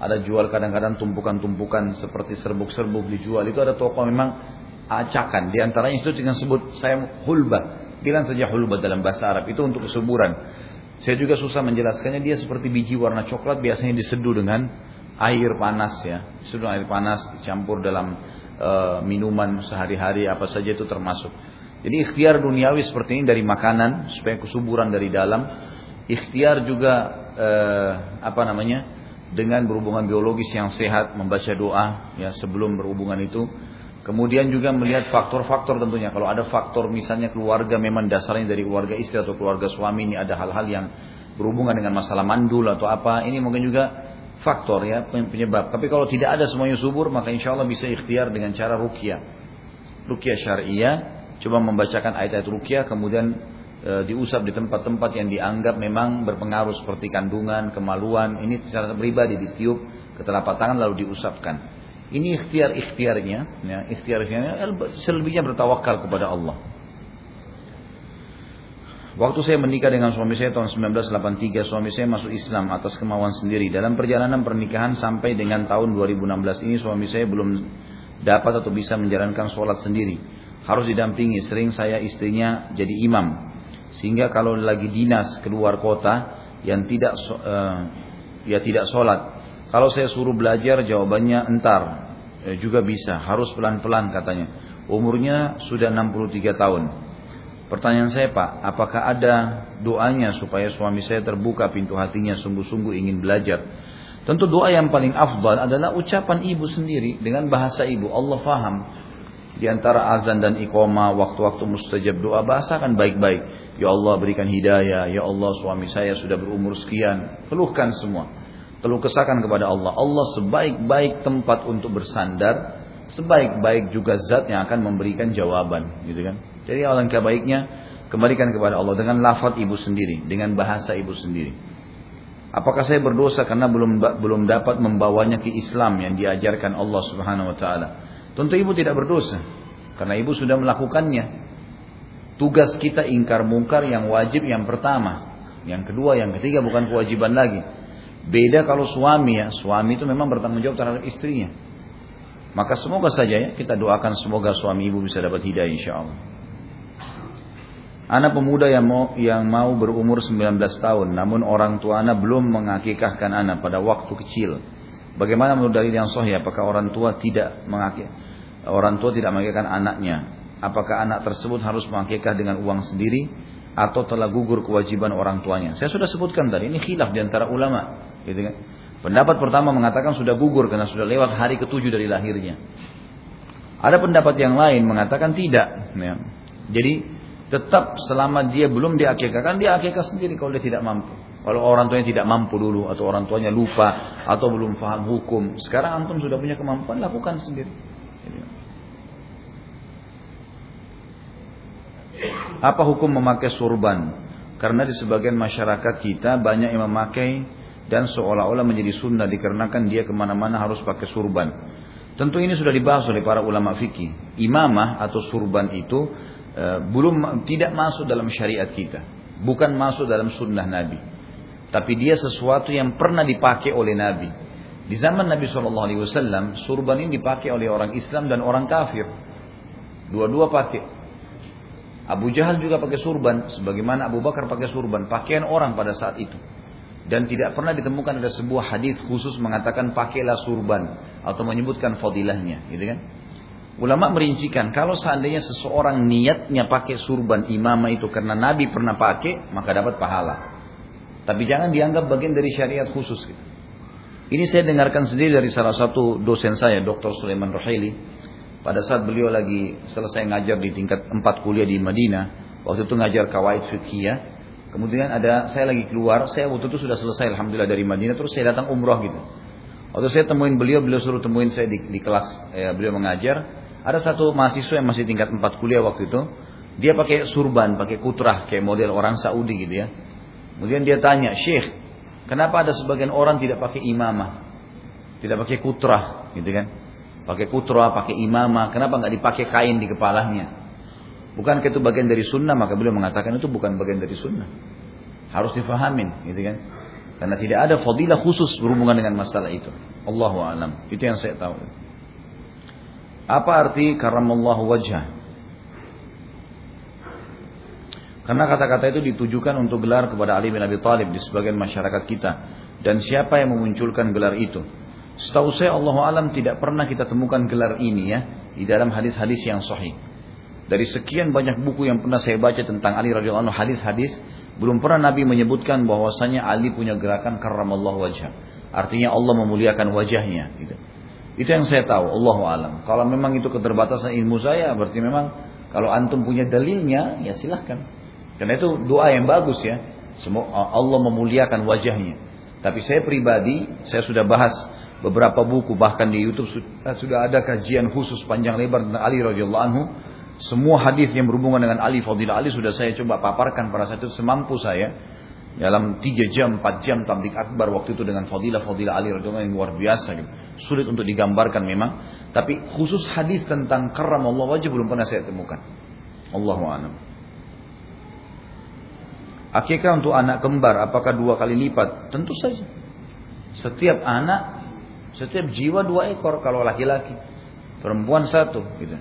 ada jual kadang-kadang tumpukan-tumpukan seperti serbuk-serbuk dijual. Itu ada toko memang acakan. Di antaranya itu dengan sebut saya hulba. Bilang saja hulba dalam bahasa Arab itu untuk kesuburan. Saya juga susah menjelaskannya dia seperti biji warna coklat biasanya diseduh dengan air panas ya. Diseduh air panas dicampur dalam uh, minuman sehari-hari apa saja itu termasuk. Jadi ikhtiar duniawi seperti ini dari makanan supaya kesuburan dari dalam ikhtiar juga eh, apa namanya dengan berhubungan biologis yang sehat membaca doa ya sebelum berhubungan itu. Kemudian juga melihat faktor-faktor tentunya. Kalau ada faktor misalnya keluarga memang dasarnya dari keluarga istri atau keluarga suami ini ada hal-hal yang berhubungan dengan masalah mandul atau apa ini mungkin juga faktor ya penyebab. Tapi kalau tidak ada semuanya subur maka insya Allah bisa ikhtiar dengan cara rukyah rukyah syariah coba membacakan ayat-ayat rukyah kemudian e, diusap di tempat-tempat yang dianggap memang berpengaruh seperti kandungan, kemaluan, ini secara pribadi ditiup ke telapak tangan lalu diusapkan. Ini ikhtiar-ikhtiarnya, ya, ikhtiarnya selebihnya bertawakal kepada Allah. Waktu saya menikah dengan suami saya tahun 1983, suami saya masuk Islam atas kemauan sendiri. Dalam perjalanan pernikahan sampai dengan tahun 2016 ini suami saya belum dapat atau bisa menjalankan sholat sendiri. Harus didampingi, sering saya istrinya jadi imam. Sehingga kalau lagi dinas keluar kota yang tidak uh, ya tidak sholat. Kalau saya suruh belajar jawabannya entar ya juga bisa harus pelan-pelan katanya. Umurnya sudah 63 tahun. Pertanyaan saya Pak, apakah ada doanya supaya suami saya terbuka pintu hatinya sungguh-sungguh ingin belajar? Tentu doa yang paling afdal adalah ucapan ibu sendiri dengan bahasa ibu. Allah faham. Di antara azan dan iqamah, waktu-waktu mustajab doa, bahasa kan baik-baik. Ya Allah berikan hidayah, Ya Allah suami saya sudah berumur sekian. Keluhkan semua. Keluh kesahkan kepada Allah. Allah sebaik-baik tempat untuk bersandar, sebaik-baik juga zat yang akan memberikan jawaban, gitu kan. Jadi alangkah baiknya kembalikan kepada Allah dengan lafaz ibu sendiri, dengan bahasa ibu sendiri. Apakah saya berdosa karena belum belum dapat membawanya ke Islam yang diajarkan Allah Subhanahu wa taala? Tentu ibu tidak berdosa karena ibu sudah melakukannya. Tugas kita ingkar mungkar yang wajib yang pertama. Yang kedua, yang ketiga bukan kewajiban lagi. Beda kalau suami ya. Suami itu memang bertanggung jawab terhadap istrinya. Maka semoga saja ya kita doakan semoga suami ibu bisa dapat hidayah insya Allah. Anak pemuda yang mau yang mau berumur 19 tahun, namun orang tua anak belum mengakikahkan anak pada waktu kecil. Bagaimana menurut dalil yang sahih? Apakah orang tua tidak mengakik orang tua tidak mengakikahkan anaknya? Apakah anak tersebut harus mengakikah dengan uang sendiri atau telah gugur kewajiban orang tuanya. Saya sudah sebutkan tadi ini khilaf di antara ulama, gitu kan. Pendapat pertama mengatakan sudah gugur karena sudah lewat hari ketujuh dari lahirnya. Ada pendapat yang lain mengatakan tidak. Ya. Jadi tetap selama dia belum diakikahkan dia akikah sendiri kalau dia tidak mampu. Kalau orang tuanya tidak mampu dulu atau orang tuanya lupa atau belum paham hukum, sekarang antum sudah punya kemampuan lakukan sendiri. Apa hukum memakai surban? Karena di sebagian masyarakat kita banyak yang memakai dan seolah-olah menjadi sunnah dikarenakan dia ke mana-mana harus pakai surban. Tentu ini sudah dibahas oleh para ulama fikih. Imamah atau surban itu e, belum tidak masuk dalam syariat kita, bukan masuk dalam sunnah Nabi. Tapi dia sesuatu yang pernah dipakai oleh Nabi. Di zaman Nabi Wasallam, surban ini dipakai oleh orang Islam dan orang kafir. Dua-dua pakai. Abu Jahal juga pakai surban, sebagaimana Abu Bakar pakai surban, pakaian orang pada saat itu. Dan tidak pernah ditemukan ada sebuah hadis khusus mengatakan pakailah surban atau menyebutkan fadilahnya, gitu kan? Ulama merincikan kalau seandainya seseorang niatnya pakai surban imamah itu karena Nabi pernah pakai, maka dapat pahala. Tapi jangan dianggap bagian dari syariat khusus gitu. Ini saya dengarkan sendiri dari salah satu dosen saya, Dr. Sulaiman Rohaili. Pada saat beliau lagi selesai ngajar di tingkat 4 kuliah di Madinah, waktu itu ngajar kawaid fiqhiyah, Kemudian ada saya lagi keluar, saya waktu itu sudah selesai alhamdulillah dari Madinah terus saya datang umroh gitu. Waktu saya temuin beliau, beliau suruh temuin saya di, di kelas eh, beliau mengajar. Ada satu mahasiswa yang masih tingkat 4 kuliah waktu itu, dia pakai surban, pakai kutrah kayak model orang Saudi gitu ya. Kemudian dia tanya, "Syekh, kenapa ada sebagian orang tidak pakai imamah? Tidak pakai kutrah, gitu kan? Pakai kutrah, pakai imamah, kenapa nggak dipakai kain di kepalanya?" Bukan itu bagian dari sunnah maka beliau mengatakan itu bukan bagian dari sunnah. Harus difahamin, gitu kan? Karena tidak ada fadilah khusus berhubungan dengan masalah itu. Allahu alam. Itu yang saya tahu. Apa arti karamallahu wajah? Karena kata-kata itu ditujukan untuk gelar kepada Ali bin Abi Thalib di sebagian masyarakat kita. Dan siapa yang memunculkan gelar itu? Setahu saya Allah alam tidak pernah kita temukan gelar ini ya di dalam hadis-hadis yang sahih. Dari sekian banyak buku yang pernah saya baca tentang Ali radhiyallahu anhu hadis-hadis, belum pernah Nabi menyebutkan bahwasanya Ali punya gerakan karamallah wajah. Artinya Allah memuliakan wajahnya. Gitu. Itu yang saya tahu. Allah alam. Kalau memang itu keterbatasan ilmu saya, berarti memang kalau antum punya dalilnya, ya silahkan. Karena itu doa yang bagus ya. Semoga Allah memuliakan wajahnya. Tapi saya pribadi, saya sudah bahas beberapa buku bahkan di YouTube sudah ada kajian khusus panjang lebar tentang Ali radhiyallahu anhu semua hadis yang berhubungan dengan Ali Fadilah Ali sudah saya coba paparkan pada saat itu semampu saya dalam 3 jam 4 jam tablik akbar waktu itu dengan Fadilah Fadilah Ali radhiyallahu yang luar biasa gitu. Sulit untuk digambarkan memang, tapi khusus hadis tentang karam Allah wajib belum pernah saya temukan. Allahu a'lam. Akikah untuk anak kembar apakah dua kali lipat? Tentu saja. Setiap anak, setiap jiwa dua ekor kalau laki-laki. Perempuan satu gitu.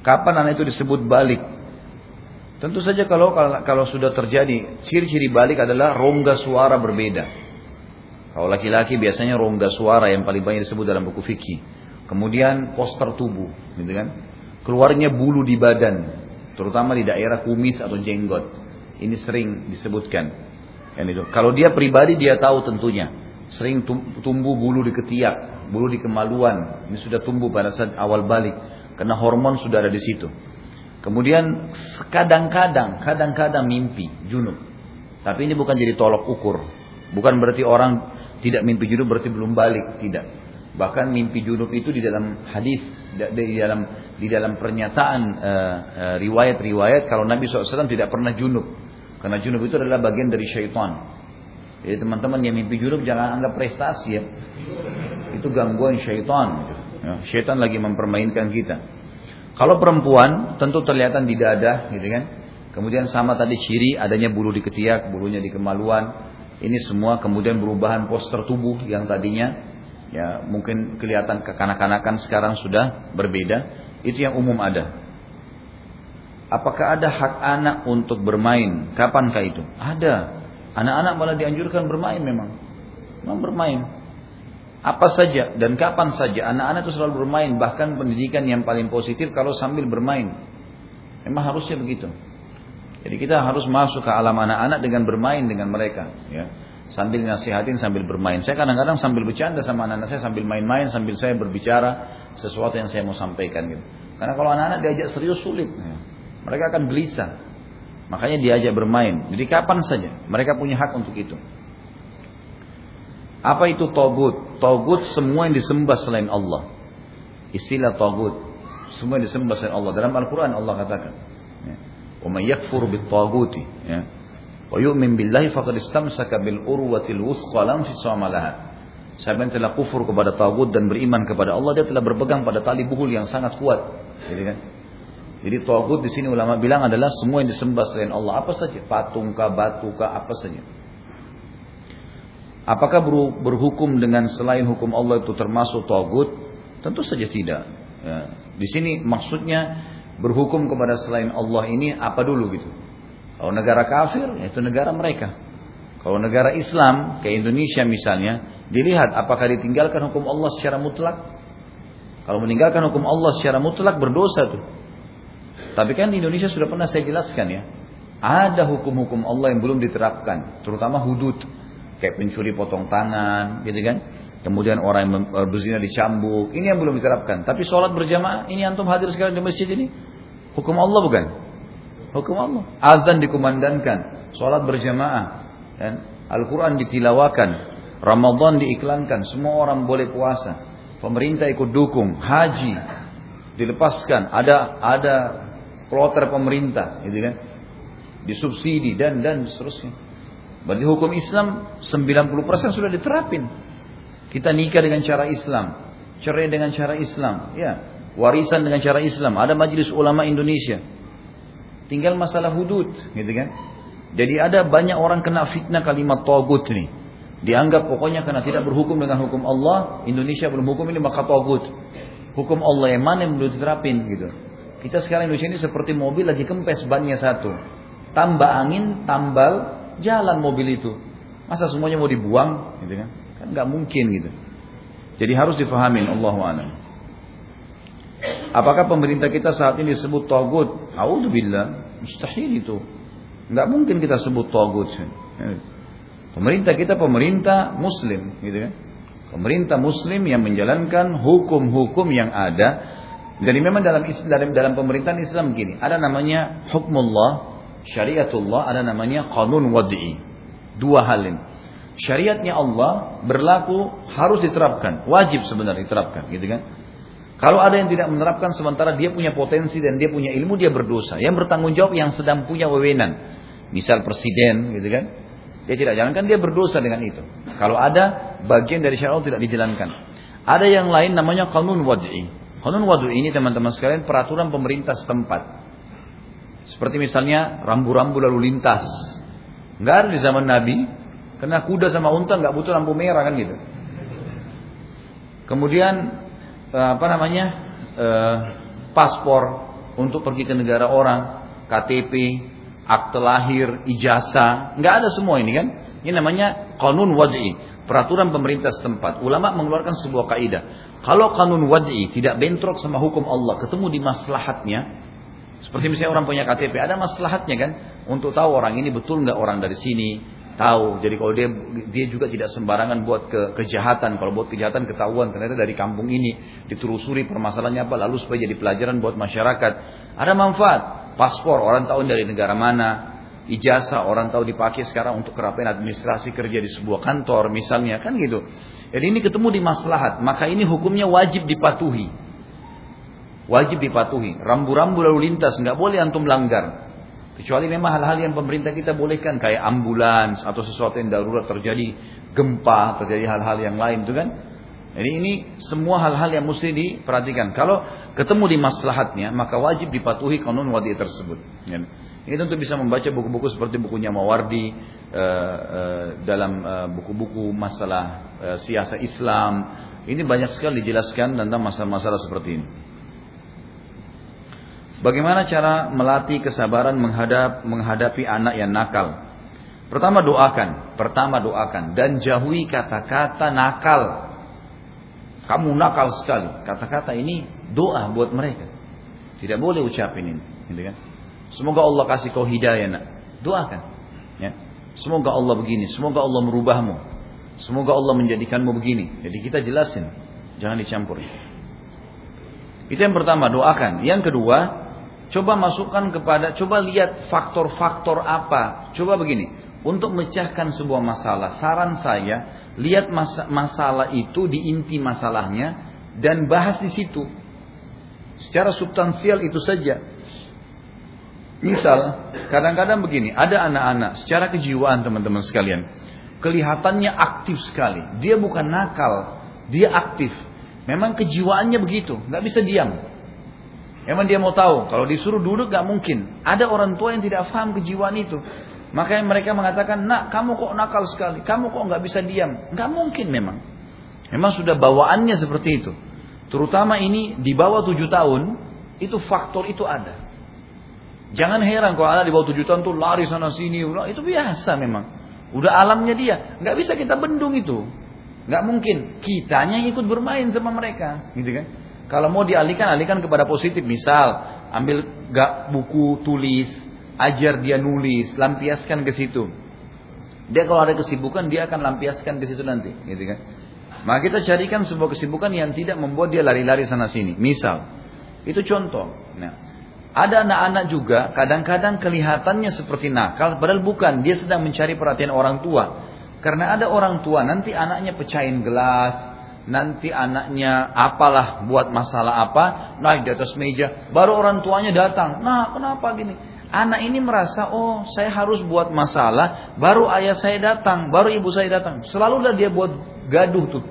Kapan anak itu disebut balik? Tentu saja kalau kalau sudah terjadi ciri-ciri balik adalah rongga suara berbeda. Kalau laki-laki biasanya rongga suara yang paling banyak disebut dalam buku fikih. Kemudian poster tubuh, gitu kan? Keluarnya bulu di badan, terutama di daerah kumis atau jenggot. Ini sering disebutkan. Yang itu. Kalau dia pribadi dia tahu tentunya. Sering tumbuh bulu di ketiak, bulu di kemaluan. Ini sudah tumbuh pada saat awal balik. Karena hormon sudah ada di situ. Kemudian kadang-kadang, kadang-kadang mimpi junub. Tapi ini bukan jadi tolok ukur. Bukan berarti orang tidak mimpi junub berarti belum balik, tidak. Bahkan mimpi junub itu di dalam hadis, di dalam di dalam pernyataan uh, uh, riwayat-riwayat kalau Nabi SAW tidak pernah junub. Karena junub itu adalah bagian dari syaitan. Jadi teman-teman yang mimpi junub jangan anggap prestasi ya. Itu gangguan syaitan. Gitu. Ya, syaitan lagi mempermainkan kita. Kalau perempuan tentu terlihat di dada, gitu kan? Kemudian sama tadi ciri adanya bulu di ketiak, bulunya di kemaluan. Ini semua kemudian perubahan poster tubuh yang tadinya ya mungkin kelihatan kekanak-kanakan sekarang sudah berbeda. Itu yang umum ada. Apakah ada hak anak untuk bermain? Kapankah itu? Ada. Anak-anak malah dianjurkan bermain memang. Memang bermain. Apa saja dan kapan saja anak-anak itu selalu bermain bahkan pendidikan yang paling positif kalau sambil bermain. Memang harusnya begitu. Jadi kita harus masuk ke alam anak-anak dengan bermain dengan mereka, ya. Sambil nasihatin sambil bermain. Saya kadang-kadang sambil bercanda sama anak-anak saya sambil main-main sambil saya berbicara sesuatu yang saya mau sampaikan gitu. Karena kalau anak-anak diajak serius sulit, ya. mereka akan gelisah. Makanya diajak bermain. Jadi kapan saja mereka punya hak untuk itu. Apa itu togut? Togut semua yang disembah selain Allah. Istilah togut. Semua yang disembah selain Allah. Dalam Al-Quran Allah katakan. Ya. وَمَنْ يَكْفُرُ بِالطَّاغُوتِ ya. وَيُؤْمِنْ بِاللَّهِ فَقَدْ اسْتَمْسَكَ بِالْأُرْوَةِ الْوُثْقَى لَمْ فِصَامَ لَهَا Siapa yang telah kufur kepada tagut dan beriman kepada Allah, dia telah berpegang pada tali buhul yang sangat kuat. Jadi kan? Jadi tagut di sini ulama bilang adalah semua yang disembah selain Allah apa saja, patung kah, batu kah, apa saja. Apakah berhukum dengan selain hukum Allah itu termasuk togut? Tentu saja tidak. Ya. Di sini maksudnya berhukum kepada selain Allah ini apa dulu gitu. Kalau negara kafir, ya itu negara mereka. Kalau negara Islam kayak Indonesia misalnya, dilihat apakah ditinggalkan hukum Allah secara mutlak. Kalau meninggalkan hukum Allah secara mutlak berdosa tuh. Tapi kan Indonesia sudah pernah saya jelaskan ya. Ada hukum-hukum Allah yang belum diterapkan, terutama hudud. Kayak pencuri potong tangan, gitu kan. Kemudian orang yang berzina dicambuk, ini yang belum diterapkan. Tapi sholat berjamaah, ini antum hadir sekarang di masjid ini, hukum Allah bukan? Hukum Allah. Azan dikumandangkan, sholat berjamaah, dan Al-Quran ditilawakan, Ramadan diiklankan, semua orang boleh puasa, pemerintah ikut dukung, haji dilepaskan, ada ada kloter pemerintah, gitu kan, disubsidi dan dan seterusnya. Berarti hukum Islam 90% sudah diterapin. Kita nikah dengan cara Islam, cerai dengan cara Islam, ya, warisan dengan cara Islam. Ada majelis ulama Indonesia. Tinggal masalah hudud, gitu kan? Jadi ada banyak orang kena fitnah kalimat togut nih. Dianggap pokoknya karena tidak berhukum dengan hukum Allah, Indonesia belum hukum ini maka togut. Hukum Allah yang mana yang belum diterapin gitu. Kita sekarang Indonesia ini seperti mobil lagi kempes bannya satu. Tambah angin, tambal, jalan mobil itu. Masa semuanya mau dibuang gitu kan? Kan nggak mungkin gitu. Jadi harus difahamin Allah a'lam. Apakah pemerintah kita saat ini disebut togut? Audzubillah, mustahil itu. Nggak mungkin kita sebut togut. Pemerintah kita pemerintah muslim gitu kan. Pemerintah muslim yang menjalankan hukum-hukum yang ada. Jadi memang dalam dalam dalam pemerintahan Islam begini, ada namanya hukmullah, syariatullah, ada namanya qanun wad'i. Dua hal ini. Syariatnya Allah berlaku harus diterapkan, wajib sebenarnya diterapkan, gitu kan? Kalau ada yang tidak menerapkan sementara dia punya potensi dan dia punya ilmu, dia berdosa. Yang bertanggung jawab yang sedang punya wewenang misal presiden gitu kan dia tidak jalankan dia berdosa dengan itu kalau ada bagian dari syariat tidak dijalankan ada yang lain namanya kanun wad'i kanun wad'i ini teman-teman sekalian peraturan pemerintah setempat seperti misalnya rambu-rambu lalu lintas nggak ada di zaman Nabi karena kuda sama unta nggak butuh lampu merah kan gitu kemudian eh, apa namanya eh, paspor untuk pergi ke negara orang KTP akte lahir, ijazah, nggak ada semua ini kan? Ini namanya kanun wad'i, peraturan pemerintah setempat. Ulama mengeluarkan sebuah kaidah. Kalau kanun wad'i tidak bentrok sama hukum Allah, ketemu di maslahatnya, seperti misalnya orang punya KTP, ada maslahatnya kan? Untuk tahu orang ini betul nggak orang dari sini, tahu. Jadi kalau dia dia juga tidak sembarangan buat ke, kejahatan. Kalau buat kejahatan ketahuan ternyata dari kampung ini ditelusuri permasalahannya apa, lalu supaya jadi pelajaran buat masyarakat. Ada manfaat. Paspor orang tahu dari negara mana. Ijazah orang tahu dipakai sekarang untuk kerapian administrasi kerja di sebuah kantor misalnya kan gitu. Jadi ini ketemu di maslahat, maka ini hukumnya wajib dipatuhi. Wajib dipatuhi. Rambu-rambu lalu lintas nggak boleh antum langgar. Kecuali memang hal-hal yang pemerintah kita bolehkan kayak ambulans atau sesuatu yang darurat terjadi gempa, terjadi hal-hal yang lain itu kan. Jadi ini semua hal-hal yang mesti diperhatikan. Kalau ketemu di maslahatnya, maka wajib dipatuhi kanun wadi tersebut. Ini tentu bisa membaca buku-buku seperti bukunya Mawardi uh, uh, dalam uh, buku-buku masalah siasa Islam. Ini banyak sekali dijelaskan tentang masalah-masalah seperti ini. Bagaimana cara melatih kesabaran menghadap menghadapi anak yang nakal? Pertama doakan, pertama doakan dan jauhi kata-kata nakal kamu nakal sekali. Kata-kata ini doa buat mereka. Tidak boleh ucapin ini. Gitu kan? Semoga Allah kasih kau hidayah nak. Doakan. Ya. Semoga Allah begini. Semoga Allah merubahmu. Semoga Allah menjadikanmu begini. Jadi kita jelasin. Jangan dicampur. Itu yang pertama, doakan. Yang kedua, coba masukkan kepada, coba lihat faktor-faktor apa. Coba begini, untuk mecahkan sebuah masalah, saran saya, lihat mas masalah itu di inti masalahnya dan bahas di situ. Secara substansial itu saja. Misal, kadang-kadang begini, ada anak-anak secara kejiwaan teman-teman sekalian, kelihatannya aktif sekali. Dia bukan nakal, dia aktif. Memang kejiwaannya begitu, nggak bisa diam. Memang dia mau tahu, kalau disuruh duduk nggak mungkin. Ada orang tua yang tidak paham kejiwaan itu. Makanya mereka mengatakan, nak kamu kok nakal sekali, kamu kok nggak bisa diam. Nggak mungkin memang. Memang sudah bawaannya seperti itu. Terutama ini di bawah tujuh tahun, itu faktor itu ada. Jangan heran kalau anak di bawah tujuh tahun tuh lari sana sini, itu biasa memang. Udah alamnya dia. Nggak bisa kita bendung itu. Nggak mungkin. Kitanya ikut bermain sama mereka. Gitu kan. Kalau mau dialihkan, alihkan kepada positif. Misal, ambil gak buku tulis, ajar dia nulis, lampiaskan ke situ. Dia kalau ada kesibukan, dia akan lampiaskan ke situ nanti. Gitu kan. Maka kita carikan sebuah kesibukan yang tidak membuat dia lari-lari sana sini. Misal, itu contoh. Nah, ada anak-anak juga kadang-kadang kelihatannya seperti nakal, padahal bukan. Dia sedang mencari perhatian orang tua. Karena ada orang tua nanti anaknya pecahin gelas, nanti anaknya apalah buat masalah apa, naik di atas meja, baru orang tuanya datang. Nah, kenapa gini? Anak ini merasa, oh saya harus buat masalah, baru ayah saya datang, baru ibu saya datang. Selalulah dia buat gaduh tuh.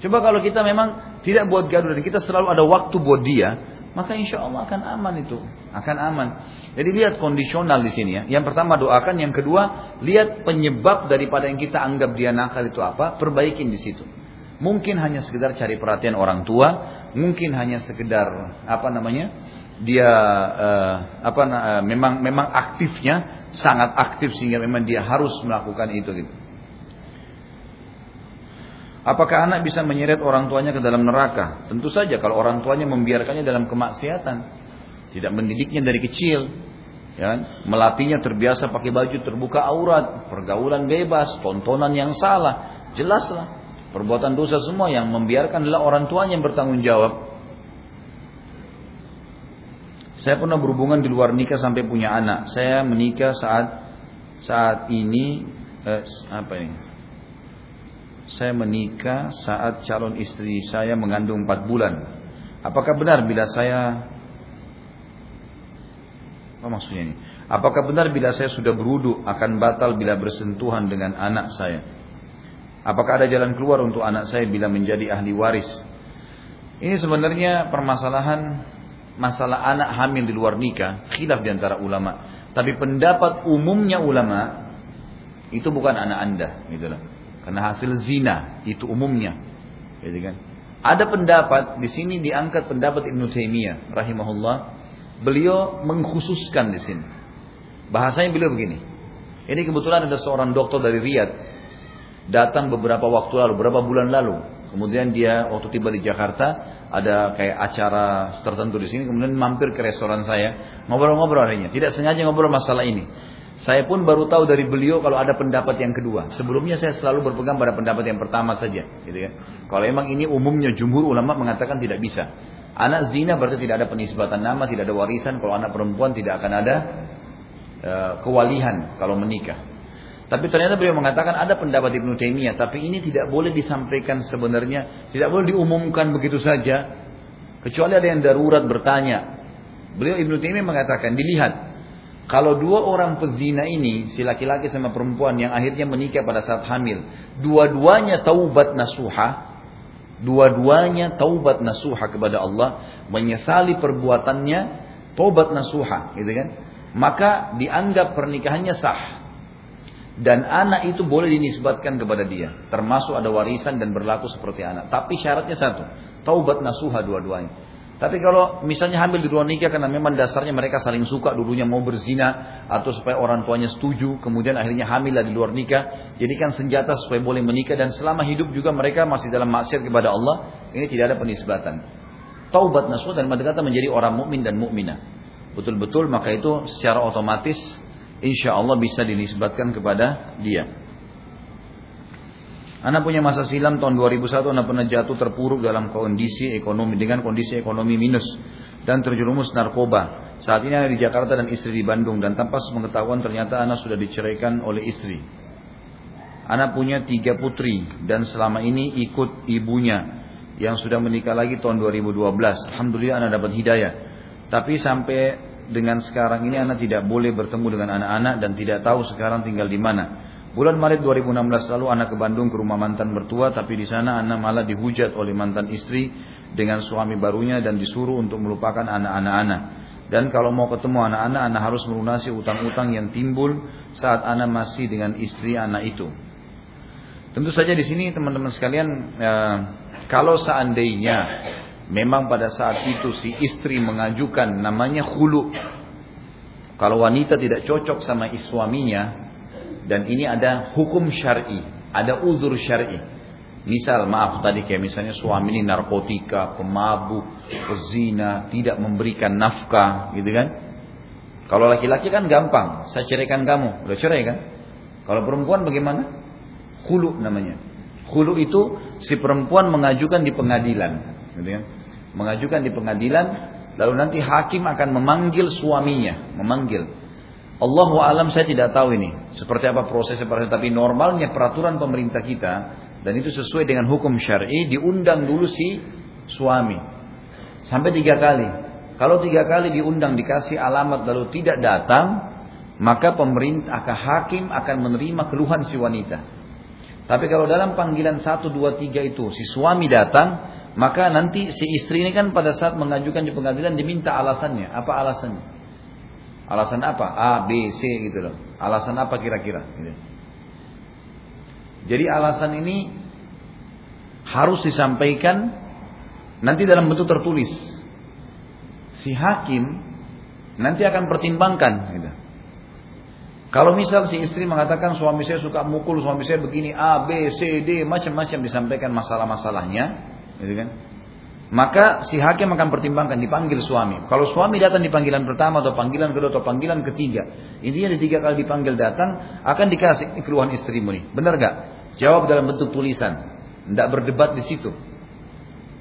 Coba kalau kita memang tidak buat gaduh dan kita selalu ada waktu buat dia, maka insya Allah akan aman itu, akan aman. Jadi lihat kondisional di sini ya. Yang pertama doakan, yang kedua lihat penyebab daripada yang kita anggap dia nakal itu apa, perbaikin di situ. Mungkin hanya sekedar cari perhatian orang tua, mungkin hanya sekedar apa namanya dia uh, apa uh, memang memang aktifnya sangat aktif sehingga memang dia harus melakukan itu gitu. Apakah anak bisa menyeret orang tuanya ke dalam neraka? Tentu saja kalau orang tuanya membiarkannya dalam kemaksiatan, tidak mendidiknya dari kecil, ya, melatihnya terbiasa pakai baju terbuka aurat, pergaulan bebas, tontonan yang salah, jelaslah perbuatan dosa semua yang membiarkan adalah orang tuanya yang bertanggung jawab. Saya pernah berhubungan di luar nikah sampai punya anak. Saya menikah saat saat ini eh, apa ini? Saya menikah saat calon istri saya mengandung 4 bulan. Apakah benar bila saya apa maksudnya ini? Apakah benar bila saya sudah berwudu akan batal bila bersentuhan dengan anak saya? Apakah ada jalan keluar untuk anak saya bila menjadi ahli waris? Ini sebenarnya permasalahan masalah anak hamil di luar nikah, khilaf di antara ulama. Tapi pendapat umumnya ulama itu bukan anak Anda, gitu loh. Karena hasil zina itu umumnya. Gitu kan? Ada pendapat di sini diangkat pendapat Ibnu Taimiyah rahimahullah. Beliau mengkhususkan di sini. Bahasanya beliau begini. Ini kebetulan ada seorang dokter dari Riyadh datang beberapa waktu lalu, beberapa bulan lalu. Kemudian dia waktu tiba di Jakarta ada kayak acara tertentu di sini, kemudian mampir ke restoran saya, ngobrol-ngobrol harinya. Tidak sengaja ngobrol masalah ini. Saya pun baru tahu dari beliau kalau ada pendapat yang kedua. Sebelumnya saya selalu berpegang pada pendapat yang pertama saja, gitu ya. Kalau emang ini umumnya jumhur ulama mengatakan tidak bisa. Anak zina berarti tidak ada penisbatan nama, tidak ada warisan. Kalau anak perempuan tidak akan ada uh, kewalihan kalau menikah. Tapi ternyata beliau mengatakan ada pendapat Ibnu Taimiyah, tapi ini tidak boleh disampaikan sebenarnya, tidak boleh diumumkan begitu saja. Kecuali ada yang darurat bertanya. Beliau Ibnu Taimiyah mengatakan, dilihat kalau dua orang pezina ini, si laki-laki sama perempuan yang akhirnya menikah pada saat hamil, dua-duanya taubat nasuha, dua-duanya taubat nasuha kepada Allah, menyesali perbuatannya, taubat nasuha, gitu kan? Maka dianggap pernikahannya sah. Dan anak itu boleh dinisbatkan kepada dia, termasuk ada warisan dan berlaku seperti anak. Tapi syaratnya satu, taubat nasuha dua-duanya. Tapi kalau misalnya hamil di luar nikah karena memang dasarnya mereka saling suka dulunya mau berzina atau supaya orang tuanya setuju, kemudian akhirnya hamil di luar nikah, jadikan senjata supaya boleh menikah dan selama hidup juga mereka masih dalam maksiat kepada Allah, ini tidak ada penisbatan. Taubat nasuh dan kata menjadi orang mukmin dan mukminah. Betul-betul maka itu secara otomatis insya Allah bisa dinisbatkan kepada dia. Anak punya masa silam tahun 2001 anak pernah jatuh terpuruk dalam kondisi ekonomi dengan kondisi ekonomi minus dan terjerumus narkoba. Saat ini anak di Jakarta dan istri di Bandung dan tanpa pengetahuan ternyata anak sudah diceraikan oleh istri. Anak punya tiga putri dan selama ini ikut ibunya yang sudah menikah lagi tahun 2012. Alhamdulillah anak dapat hidayah. Tapi sampai dengan sekarang ini anak tidak boleh bertemu dengan anak-anak dan tidak tahu sekarang tinggal di mana. Bulan Maret 2016 lalu anak ke Bandung ke rumah mantan mertua tapi di sana anak malah dihujat oleh mantan istri dengan suami barunya dan disuruh untuk melupakan anak-anak anak. Dan kalau mau ketemu anak-anak, anak harus melunasi utang-utang yang timbul saat anak masih dengan istri anak itu. Tentu saja di sini teman-teman sekalian, eh, kalau seandainya memang pada saat itu si istri mengajukan namanya hulu, kalau wanita tidak cocok sama suaminya, dan ini ada hukum syar'i, ada uzur syar'i. Misal maaf tadi kayak misalnya suami ini narkotika, pemabuk, pezina, tidak memberikan nafkah, gitu kan? Kalau laki-laki kan gampang, saya ceraikan kamu, udah cerai kan? Kalau perempuan bagaimana? Hulu namanya. Hulu itu si perempuan mengajukan di pengadilan, gitu kan? Mengajukan di pengadilan, lalu nanti hakim akan memanggil suaminya, memanggil. Allahu alam saya tidak tahu ini seperti apa prosesnya tapi normalnya peraturan pemerintah kita dan itu sesuai dengan hukum syar'i diundang dulu si suami sampai tiga kali. Kalau tiga kali diundang dikasih alamat lalu tidak datang, maka pemerintah akan hakim akan menerima keluhan si wanita. Tapi kalau dalam panggilan satu dua tiga itu si suami datang, maka nanti si istri ini kan pada saat mengajukan di pengadilan diminta alasannya. Apa alasannya? Alasan apa? A, B, C gitu loh. Alasan apa kira-kira? Gitu. Jadi alasan ini harus disampaikan nanti dalam bentuk tertulis. Si hakim nanti akan pertimbangkan. Gitu. Kalau misal si istri mengatakan suami saya suka mukul, suami saya begini A, B, C, D, macam-macam disampaikan masalah-masalahnya, gitu kan? Maka si hakim akan pertimbangkan dipanggil suami. Kalau suami datang di panggilan pertama atau panggilan kedua atau panggilan ketiga, intinya di tiga kali dipanggil datang akan dikasih keluhan istrimu nih. Benar gak? Jawab dalam bentuk tulisan. Tidak berdebat di situ.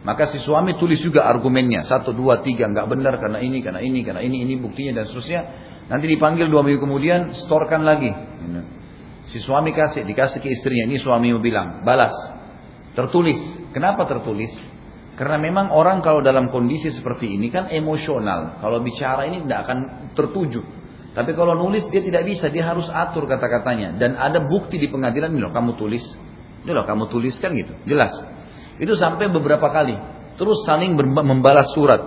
Maka si suami tulis juga argumennya. Satu, dua, tiga. Nggak benar karena ini, karena ini, karena ini, ini buktinya dan seterusnya. Nanti dipanggil dua minggu kemudian, storkan lagi. Si suami kasih, dikasih ke istrinya. Ini suami bilang, balas. Tertulis. Kenapa tertulis? Karena memang orang kalau dalam kondisi seperti ini kan emosional. Kalau bicara ini tidak akan tertuju. Tapi kalau nulis dia tidak bisa, dia harus atur kata-katanya. Dan ada bukti di pengadilan, ini loh kamu tulis. Ini loh kamu tuliskan gitu, jelas. Itu sampai beberapa kali. Terus saling membalas surat.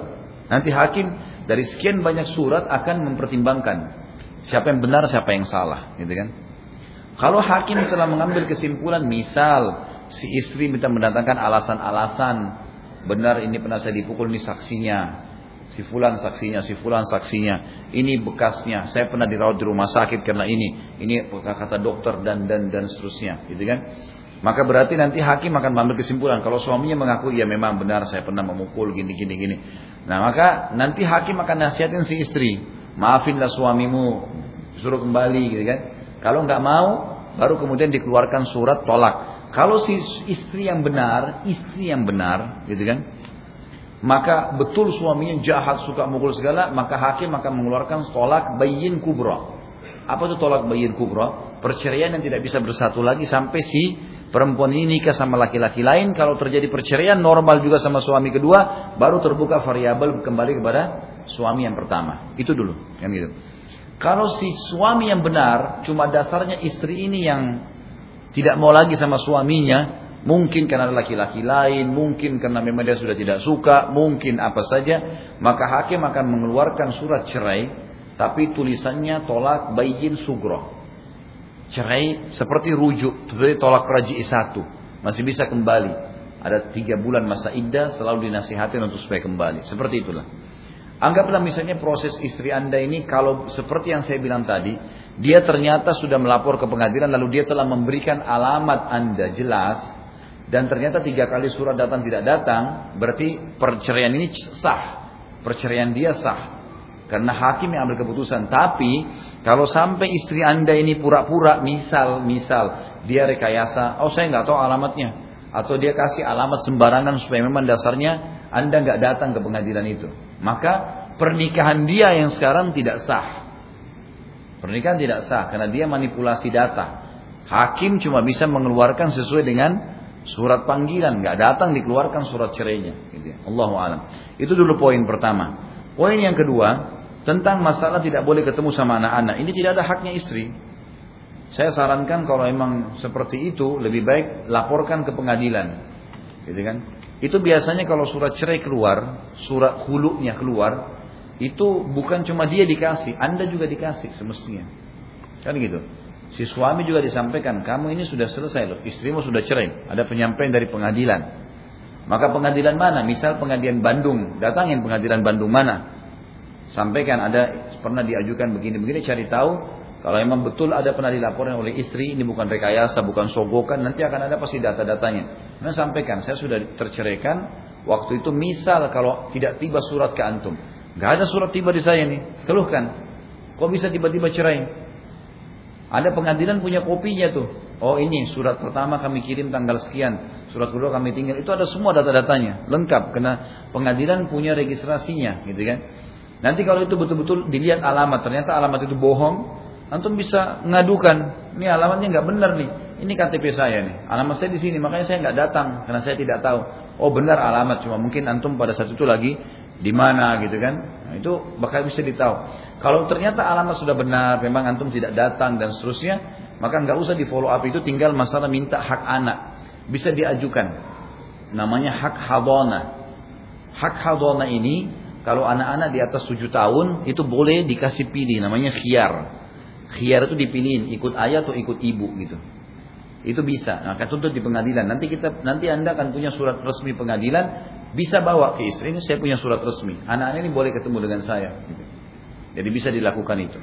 Nanti hakim dari sekian banyak surat akan mempertimbangkan siapa yang benar, siapa yang salah, gitu kan? Kalau hakim telah mengambil kesimpulan, misal si istri minta mendatangkan alasan-alasan Benar ini pernah saya dipukul ini saksinya. Si fulan saksinya, si fulan saksinya. Ini bekasnya. Saya pernah dirawat di rumah sakit karena ini. Ini kata dokter dan dan dan seterusnya, gitu kan? Maka berarti nanti hakim akan mengambil kesimpulan kalau suaminya mengaku ya memang benar saya pernah memukul gini gini gini. Nah, maka nanti hakim akan nasihatin si istri, maafinlah suamimu, suruh kembali gitu kan. Kalau nggak mau, baru kemudian dikeluarkan surat tolak. Kalau si istri yang benar, istri yang benar, gitu kan? Maka betul suaminya jahat, suka mukul segala, maka hakim akan mengeluarkan tolak bayin kubra. Apa itu tolak bayin kubra? Perceraian yang tidak bisa bersatu lagi sampai si perempuan ini nikah sama laki-laki lain. Kalau terjadi perceraian normal juga sama suami kedua, baru terbuka variabel kembali kepada suami yang pertama. Itu dulu, kan gitu. Kalau si suami yang benar, cuma dasarnya istri ini yang tidak mau lagi sama suaminya, mungkin karena laki-laki lain, mungkin karena memang dia sudah tidak suka, mungkin apa saja, maka hakim akan mengeluarkan surat cerai, tapi tulisannya tolak bayin sugro. Cerai seperti rujuk, seperti tolak raji satu, masih bisa kembali. Ada tiga bulan masa iddah selalu dinasihatin untuk supaya kembali. Seperti itulah. Anggaplah misalnya proses istri anda ini kalau seperti yang saya bilang tadi, dia ternyata sudah melapor ke pengadilan lalu dia telah memberikan alamat Anda jelas dan ternyata tiga kali surat datang tidak datang, berarti perceraian ini sah. Perceraian dia sah. Karena hakim yang ambil keputusan. Tapi kalau sampai istri Anda ini pura-pura, misal, misal dia rekayasa, oh saya nggak tahu alamatnya, atau dia kasih alamat sembarangan supaya memang dasarnya Anda nggak datang ke pengadilan itu, maka pernikahan dia yang sekarang tidak sah. Pernikahan tidak sah karena dia manipulasi data. Hakim cuma bisa mengeluarkan sesuai dengan surat panggilan, nggak datang dikeluarkan surat cerainya. Gitu ya. Allahu alam. Itu dulu poin pertama. Poin yang kedua tentang masalah tidak boleh ketemu sama anak-anak. Ini tidak ada haknya istri. Saya sarankan kalau emang seperti itu lebih baik laporkan ke pengadilan. Gitu kan? Itu biasanya kalau surat cerai keluar, surat hulunya keluar, itu bukan cuma dia dikasih, Anda juga dikasih semestinya. Kan gitu. Si suami juga disampaikan, kamu ini sudah selesai loh, istrimu sudah cerai. Ada penyampaian dari pengadilan. Maka pengadilan mana? Misal pengadilan Bandung, datangin pengadilan Bandung mana? Sampaikan ada pernah diajukan begini-begini, cari tahu Kalau memang betul ada pernah dilaporkan oleh istri, ini bukan rekayasa, bukan sogokan, nanti akan ada pasti data-datanya. Nah sampaikan, saya sudah terceraikan, waktu itu misal kalau tidak tiba surat ke antum. Gak ada surat tiba di saya nih, keluhkan. Kok bisa tiba-tiba cerai? Ada pengadilan punya kopinya tuh. Oh ini surat pertama kami kirim tanggal sekian, surat kedua kami tinggal. Itu ada semua data-datanya, lengkap. Karena pengadilan punya registrasinya, gitu kan. Nanti kalau itu betul-betul dilihat alamat, ternyata alamat itu bohong, Antum bisa mengadukan, ini alamatnya nggak benar nih. Ini KTP saya nih. Alamat saya di sini, makanya saya nggak datang karena saya tidak tahu. Oh benar alamat, cuma mungkin antum pada saat itu lagi di mana gitu kan. Nah, itu bakal bisa ditahu. Kalau ternyata alamat sudah benar, memang antum tidak datang dan seterusnya, maka nggak usah di follow up itu tinggal masalah minta hak anak. Bisa diajukan. Namanya hak hadona. Hak hadona ini kalau anak-anak di atas 7 tahun itu boleh dikasih pilih namanya khiar. Khiyar itu dipilihin ikut ayah atau ikut ibu gitu. Itu bisa. Akan tuntut di pengadilan. Nanti kita nanti Anda akan punya surat resmi pengadilan, bisa bawa ke istri ini saya punya surat resmi. Anak-anak ini boleh ketemu dengan saya. Jadi bisa dilakukan itu.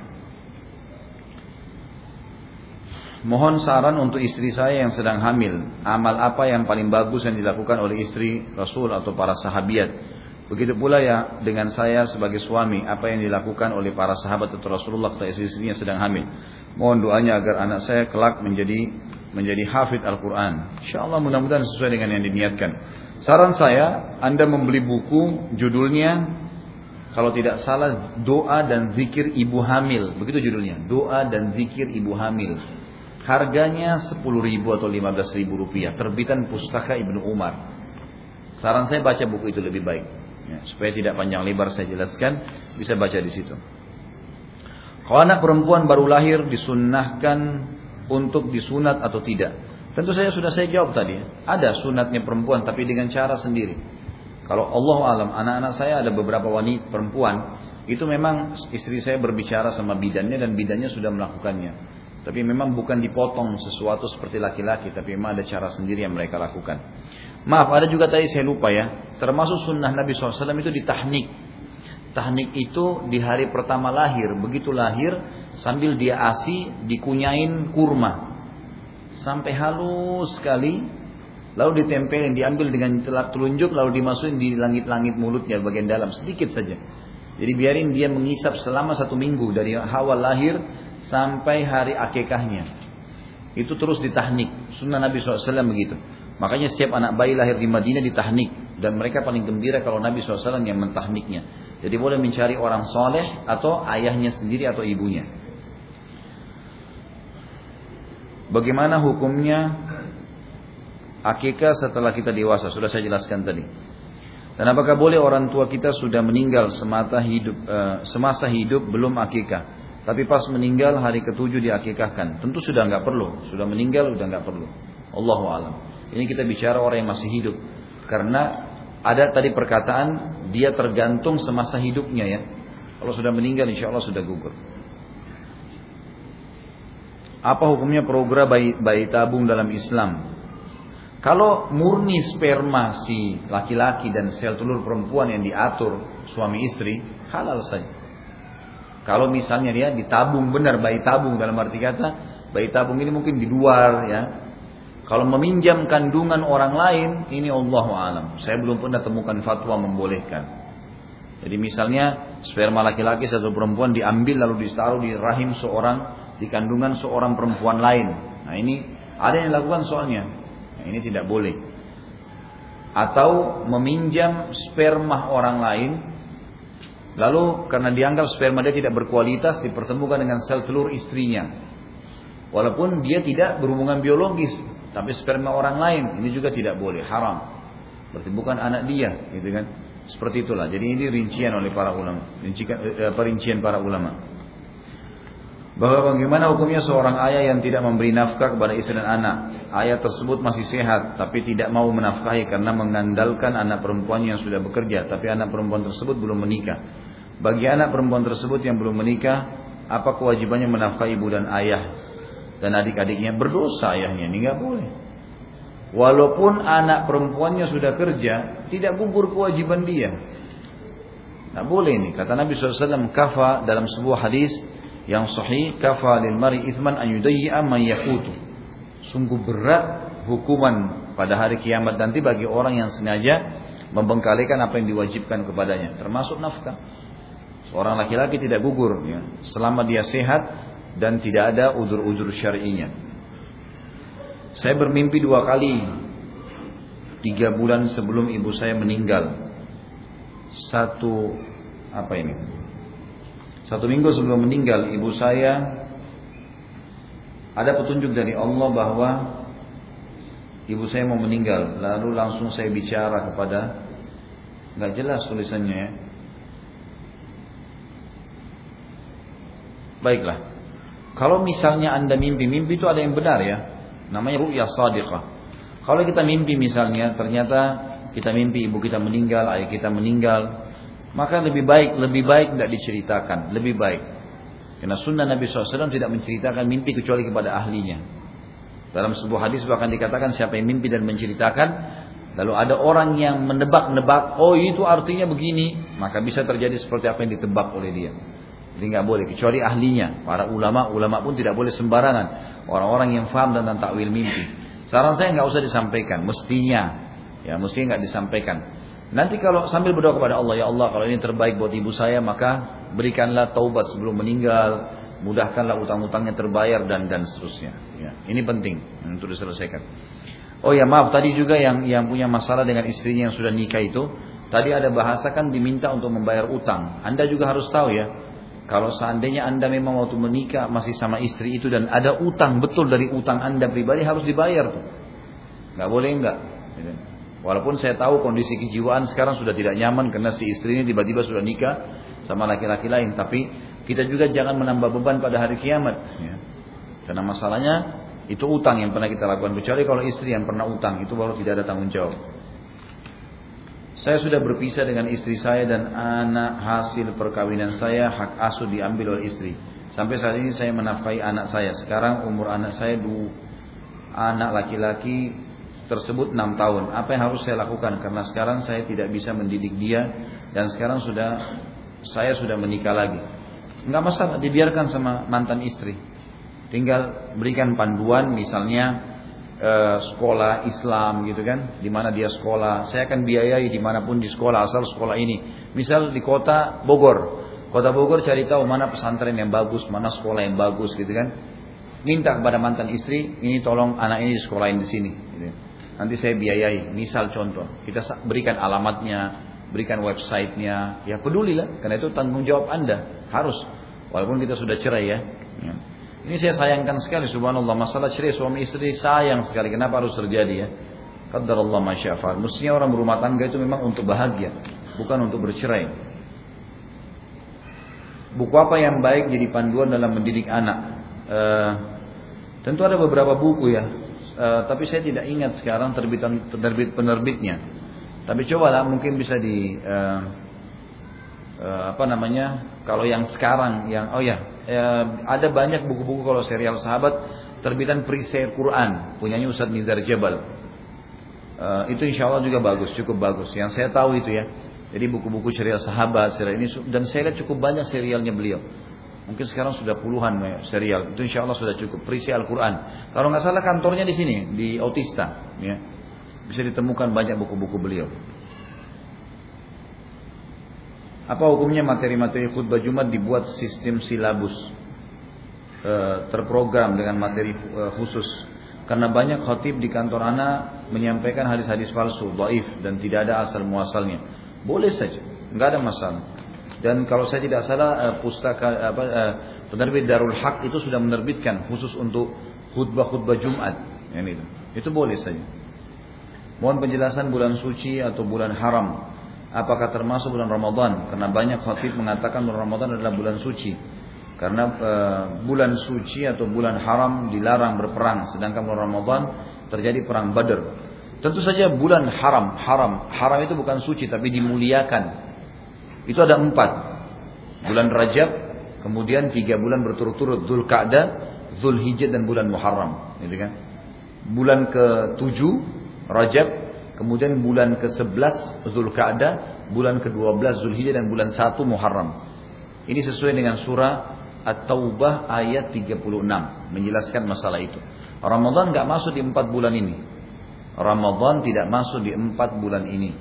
Mohon saran untuk istri saya yang sedang hamil. Amal apa yang paling bagus yang dilakukan oleh istri Rasul atau para sahabiat Begitu pula ya dengan saya sebagai suami, apa yang dilakukan oleh para sahabat atau Rasulullah ketika istri-istrinya sedang hamil. Mohon doanya agar anak saya kelak menjadi menjadi hafid Al-Quran. InsyaAllah mudah-mudahan sesuai dengan yang diniatkan. Saran saya, Anda membeli buku judulnya kalau tidak salah doa dan zikir ibu hamil. Begitu judulnya, doa dan zikir ibu hamil. Harganya 10 ribu atau 15 ribu rupiah. Terbitan Pustaka Ibnu Umar. Saran saya baca buku itu lebih baik. Ya, supaya tidak panjang lebar saya jelaskan, bisa baca di situ. Kalau anak perempuan baru lahir disunnahkan untuk disunat atau tidak? Tentu saya sudah saya jawab tadi. Ada sunatnya perempuan tapi dengan cara sendiri. Kalau Allah alam, anak-anak saya ada beberapa wanita perempuan itu memang istri saya berbicara sama bidannya dan bidannya sudah melakukannya. Tapi memang bukan dipotong sesuatu seperti laki-laki, tapi memang ada cara sendiri yang mereka lakukan. Maaf, ada juga tadi saya lupa ya. Termasuk sunnah Nabi SAW itu ditahnik. Tahnik itu di hari pertama lahir. Begitu lahir, sambil dia asi, dikunyain kurma. Sampai halus sekali. Lalu ditempelin, diambil dengan telunjuk, lalu dimasukin di langit-langit mulutnya bagian dalam. Sedikit saja. Jadi biarin dia mengisap selama satu minggu dari awal lahir sampai hari akikahnya. Itu terus ditahnik. Sunnah Nabi SAW begitu. Makanya setiap anak bayi lahir di Madinah ditahnik dan mereka paling gembira kalau Nabi SAW yang mentahniknya. Jadi boleh mencari orang soleh atau ayahnya sendiri atau ibunya. Bagaimana hukumnya akikah setelah kita dewasa? Sudah saya jelaskan tadi. Dan apakah boleh orang tua kita sudah meninggal semata hidup, uh, semasa hidup belum akikah, tapi pas meninggal hari ketujuh diakikahkan? Tentu sudah nggak perlu, sudah meninggal sudah nggak perlu. Allahu alam. Ini kita bicara orang yang masih hidup. Karena ada tadi perkataan dia tergantung semasa hidupnya ya. Kalau sudah meninggal insya Allah sudah gugur. Apa hukumnya program bayi, bayi tabung dalam Islam? Kalau murni sperma si laki-laki dan sel telur perempuan yang diatur suami istri, halal saja. Kalau misalnya dia ditabung benar bayi tabung dalam arti kata, bayi tabung ini mungkin di luar ya, kalau meminjam kandungan orang lain, ini Allah alam. Saya belum pernah temukan fatwa membolehkan. Jadi misalnya sperma laki-laki satu perempuan diambil lalu ditaruh di rahim seorang, di kandungan seorang perempuan lain. Nah ini ada yang dilakukan soalnya. Nah, ini tidak boleh. Atau meminjam sperma orang lain, lalu karena dianggap sperma dia tidak berkualitas dipertemukan dengan sel telur istrinya. Walaupun dia tidak berhubungan biologis, tapi sperma orang lain ini juga tidak boleh, haram. Berarti bukan anak dia, gitu kan? Seperti itulah. Jadi ini rincian oleh para ulama, rincian, eh, perincian para ulama. Bahwa bagaimana hukumnya seorang ayah yang tidak memberi nafkah kepada istri dan anak. Ayah tersebut masih sehat, tapi tidak mau menafkahi karena mengandalkan anak perempuan yang sudah bekerja, tapi anak perempuan tersebut belum menikah. Bagi anak perempuan tersebut yang belum menikah, apa kewajibannya menafkahi ibu dan ayah dan adik-adiknya berdosa ayahnya ini nggak boleh. Walaupun anak perempuannya sudah kerja, tidak gugur kewajiban dia. Nggak boleh ini. Kata Nabi SAW, kafa dalam sebuah hadis, yang sahih kafa lil mari ithman an yudayya man yakutu. Sungguh berat hukuman pada hari kiamat nanti bagi orang yang sengaja membengkalikan apa yang diwajibkan kepadanya, termasuk nafkah. Seorang laki-laki tidak gugur ya, selama dia sehat dan tidak ada udur-udur syar'inya. Saya bermimpi dua kali tiga bulan sebelum ibu saya meninggal. Satu apa ini? Satu minggu sebelum meninggal ibu saya ada petunjuk dari Allah bahwa ibu saya mau meninggal. Lalu langsung saya bicara kepada nggak jelas tulisannya ya. Baiklah. Kalau misalnya anda mimpi, mimpi itu ada yang benar ya. Namanya ru'ya sadiqah. Kalau kita mimpi misalnya ternyata kita mimpi ibu kita meninggal, ayah kita meninggal, maka lebih baik lebih baik tidak diceritakan, lebih baik. Karena sunnah Nabi SAW tidak menceritakan mimpi kecuali kepada ahlinya. Dalam sebuah hadis bahkan dikatakan siapa yang mimpi dan menceritakan, lalu ada orang yang menebak-nebak, oh itu artinya begini, maka bisa terjadi seperti apa yang ditebak oleh dia. Jadi nggak boleh kecuali ahlinya. Para ulama, ulama pun tidak boleh sembarangan. Orang-orang yang faham tentang takwil mimpi. Saran saya nggak usah disampaikan, mestinya ya mestinya nggak disampaikan. Nanti kalau sambil berdoa kepada Allah, ya Allah kalau ini terbaik buat ibu saya maka berikanlah taubat sebelum meninggal, mudahkanlah utang-utangnya terbayar dan dan seterusnya. Ya, ini penting untuk diselesaikan. Oh ya maaf tadi juga yang yang punya masalah dengan istrinya yang sudah nikah itu, tadi ada bahasa kan diminta untuk membayar utang. Anda juga harus tahu ya, kalau seandainya Anda memang waktu menikah masih sama istri itu dan ada utang betul dari utang Anda pribadi harus dibayar tuh. Gak boleh enggak. Walaupun saya tahu kondisi kejiwaan sekarang sudah tidak nyaman karena si istri ini tiba-tiba sudah nikah sama laki-laki lain. Tapi kita juga jangan menambah beban pada hari kiamat. Ya. Karena masalahnya itu utang yang pernah kita lakukan. Kecuali kalau istri yang pernah utang itu baru tidak ada tanggung jawab. Saya sudah berpisah dengan istri saya dan anak hasil perkawinan saya hak asuh diambil oleh istri. Sampai saat ini saya menafkahi anak saya. Sekarang umur anak saya dua anak laki-laki tersebut enam tahun. Apa yang harus saya lakukan? Karena sekarang saya tidak bisa mendidik dia dan sekarang sudah saya sudah menikah lagi. Enggak masalah, dibiarkan sama mantan istri. Tinggal berikan panduan misalnya Eh, sekolah Islam gitu kan, di mana dia sekolah. Saya akan biayai di mana pun di sekolah asal sekolah ini. Misal di kota Bogor, kota Bogor cari tahu mana pesantren yang bagus, mana sekolah yang bagus gitu kan. Minta kepada mantan istri, ini tolong anak ini sekolahin di sini. Nanti saya biayai. Misal contoh, kita berikan alamatnya, berikan websitenya, ya pedulilah, karena itu tanggung jawab anda harus. Walaupun kita sudah cerai ya. ya. Ini saya sayangkan sekali subhanallah masalah cerai suami istri sayang sekali. Kenapa harus terjadi ya? Allah masyafal. Mestinya orang berumah tangga itu memang untuk bahagia, bukan untuk bercerai. Buku apa yang baik jadi panduan dalam mendidik anak? Uh, tentu ada beberapa buku ya, uh, tapi saya tidak ingat sekarang terbitan terbit penerbitnya. Tapi cobalah mungkin bisa di uh, uh, apa namanya kalau yang sekarang yang oh ya eh, ada banyak buku-buku kalau serial sahabat terbitan perisai Quran punyanya Ustadz Nizar Jabal. Uh, itu insya Allah juga bagus cukup bagus. Yang saya tahu itu ya. Jadi buku-buku serial sahabat serial ini dan saya lihat cukup banyak serialnya beliau mungkin sekarang sudah puluhan serial itu insya Allah sudah cukup perisai Al Quran kalau nggak salah kantornya di sini di Otista ya bisa ditemukan banyak buku-buku beliau apa hukumnya materi-materi khutbah Jumat dibuat sistem silabus e, terprogram dengan materi e, khusus? Karena banyak khotib di kantor anak menyampaikan hadis-hadis palsu, dhaif dan tidak ada asal muasalnya. Boleh saja, nggak ada masalah. Dan kalau saya tidak salah e, pustaka apa e, penerbit Darul Haq itu sudah menerbitkan khusus untuk khutbah-khutbah Jumat. Yang itu. Itu boleh saja. Mohon penjelasan bulan suci atau bulan haram. Apakah termasuk bulan Ramadan? Karena banyak khatib mengatakan bulan Ramadan adalah bulan suci. Karena e, bulan suci atau bulan haram dilarang berperang. Sedangkan bulan Ramadan terjadi perang Badar. Tentu saja bulan haram haram. Haram itu bukan suci tapi dimuliakan itu ada empat bulan Rajab kemudian tiga bulan berturut-turut Dhul Qa'dah Dhul Hijjah dan bulan Muharram gitu kan bulan ke tujuh Rajab Kemudian bulan ke-11 Zulkaadah, bulan ke-12 Zulhijjah dan bulan 1 Muharram. Ini sesuai dengan surah At-Taubah ayat 36 menjelaskan masalah itu. Ramadan nggak masuk di empat bulan ini. Ramadan tidak masuk di empat bulan ini.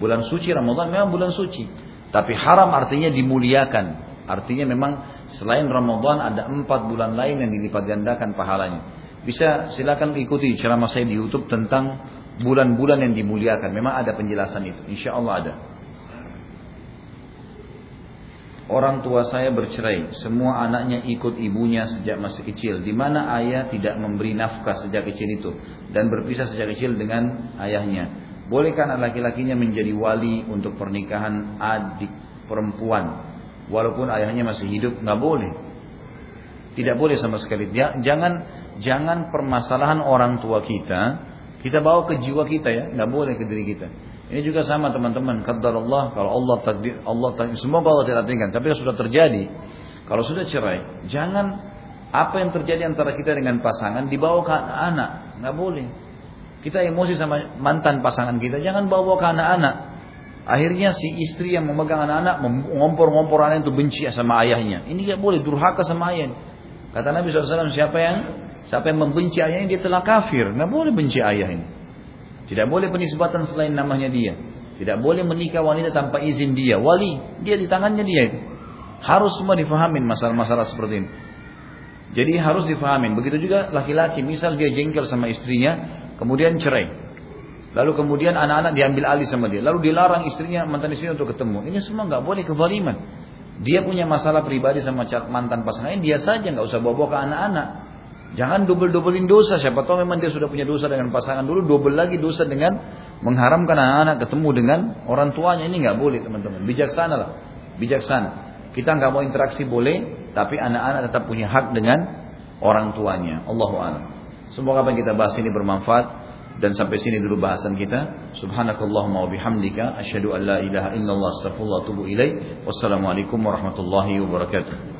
Bulan suci Ramadan memang bulan suci. Tapi haram artinya dimuliakan. Artinya memang selain Ramadan ada empat bulan lain yang dilipat gandakan pahalanya. Bisa silakan ikuti ceramah saya di YouTube tentang bulan-bulan yang dimuliakan. Memang ada penjelasan itu. Insya Allah ada. Orang tua saya bercerai, semua anaknya ikut ibunya sejak masih kecil. Di mana ayah tidak memberi nafkah sejak kecil itu dan berpisah sejak kecil dengan ayahnya. Bolehkah anak laki-lakinya menjadi wali untuk pernikahan adik perempuan walaupun ayahnya masih hidup? Nggak boleh. Tidak boleh sama sekali. Jangan jangan permasalahan orang tua kita kita bawa ke jiwa kita ya, nggak boleh ke diri kita. Ini juga sama teman-teman. Kata Allah kalau Allah takdir Allah takdir, semoga Allah tidak takdirkan. Tapi sudah terjadi. Kalau sudah cerai, jangan apa yang terjadi antara kita dengan pasangan dibawa ke anak-anak. Nggak boleh. Kita emosi sama mantan pasangan kita, jangan bawa ke anak-anak. Akhirnya si istri yang memegang anak-anak ngompor-ngompor anak itu benci sama ayahnya. Ini nggak boleh durhaka sama ayah. Kata Nabi SAW siapa yang siapa yang membenci ayahnya dia telah kafir. Nggak boleh benci ayah ini. Tidak boleh penisbatan selain namanya dia. Tidak boleh menikah wanita tanpa izin dia. Wali, dia di tangannya dia. Harus semua difahamin masalah-masalah seperti ini. Jadi harus difahamin. Begitu juga laki-laki, misal dia jengkel sama istrinya, kemudian cerai. Lalu kemudian anak-anak diambil alih sama dia. Lalu dilarang istrinya, mantan istrinya untuk ketemu. Ini semua nggak boleh kezaliman. Dia punya masalah pribadi sama mantan pasangannya, dia saja nggak usah bawa-bawa ke anak-anak. Jangan double-doublein dosa. Siapa tahu memang dia sudah punya dosa dengan pasangan dulu, double lagi dosa dengan mengharamkan anak-anak ketemu dengan orang tuanya. Ini nggak boleh teman-teman. Bijaksana lah. Bijaksana. Kita nggak mau interaksi boleh, tapi anak-anak tetap punya hak dengan orang tuanya. Allahu a'lam. Semoga apa yang kita bahas ini bermanfaat dan sampai sini dulu bahasan kita. Subhanakallahumma wa bihamdika asyhadu an la ilaha illallah astaghfirullah wa atubu. Wassalamualaikum warahmatullahi wabarakatuh.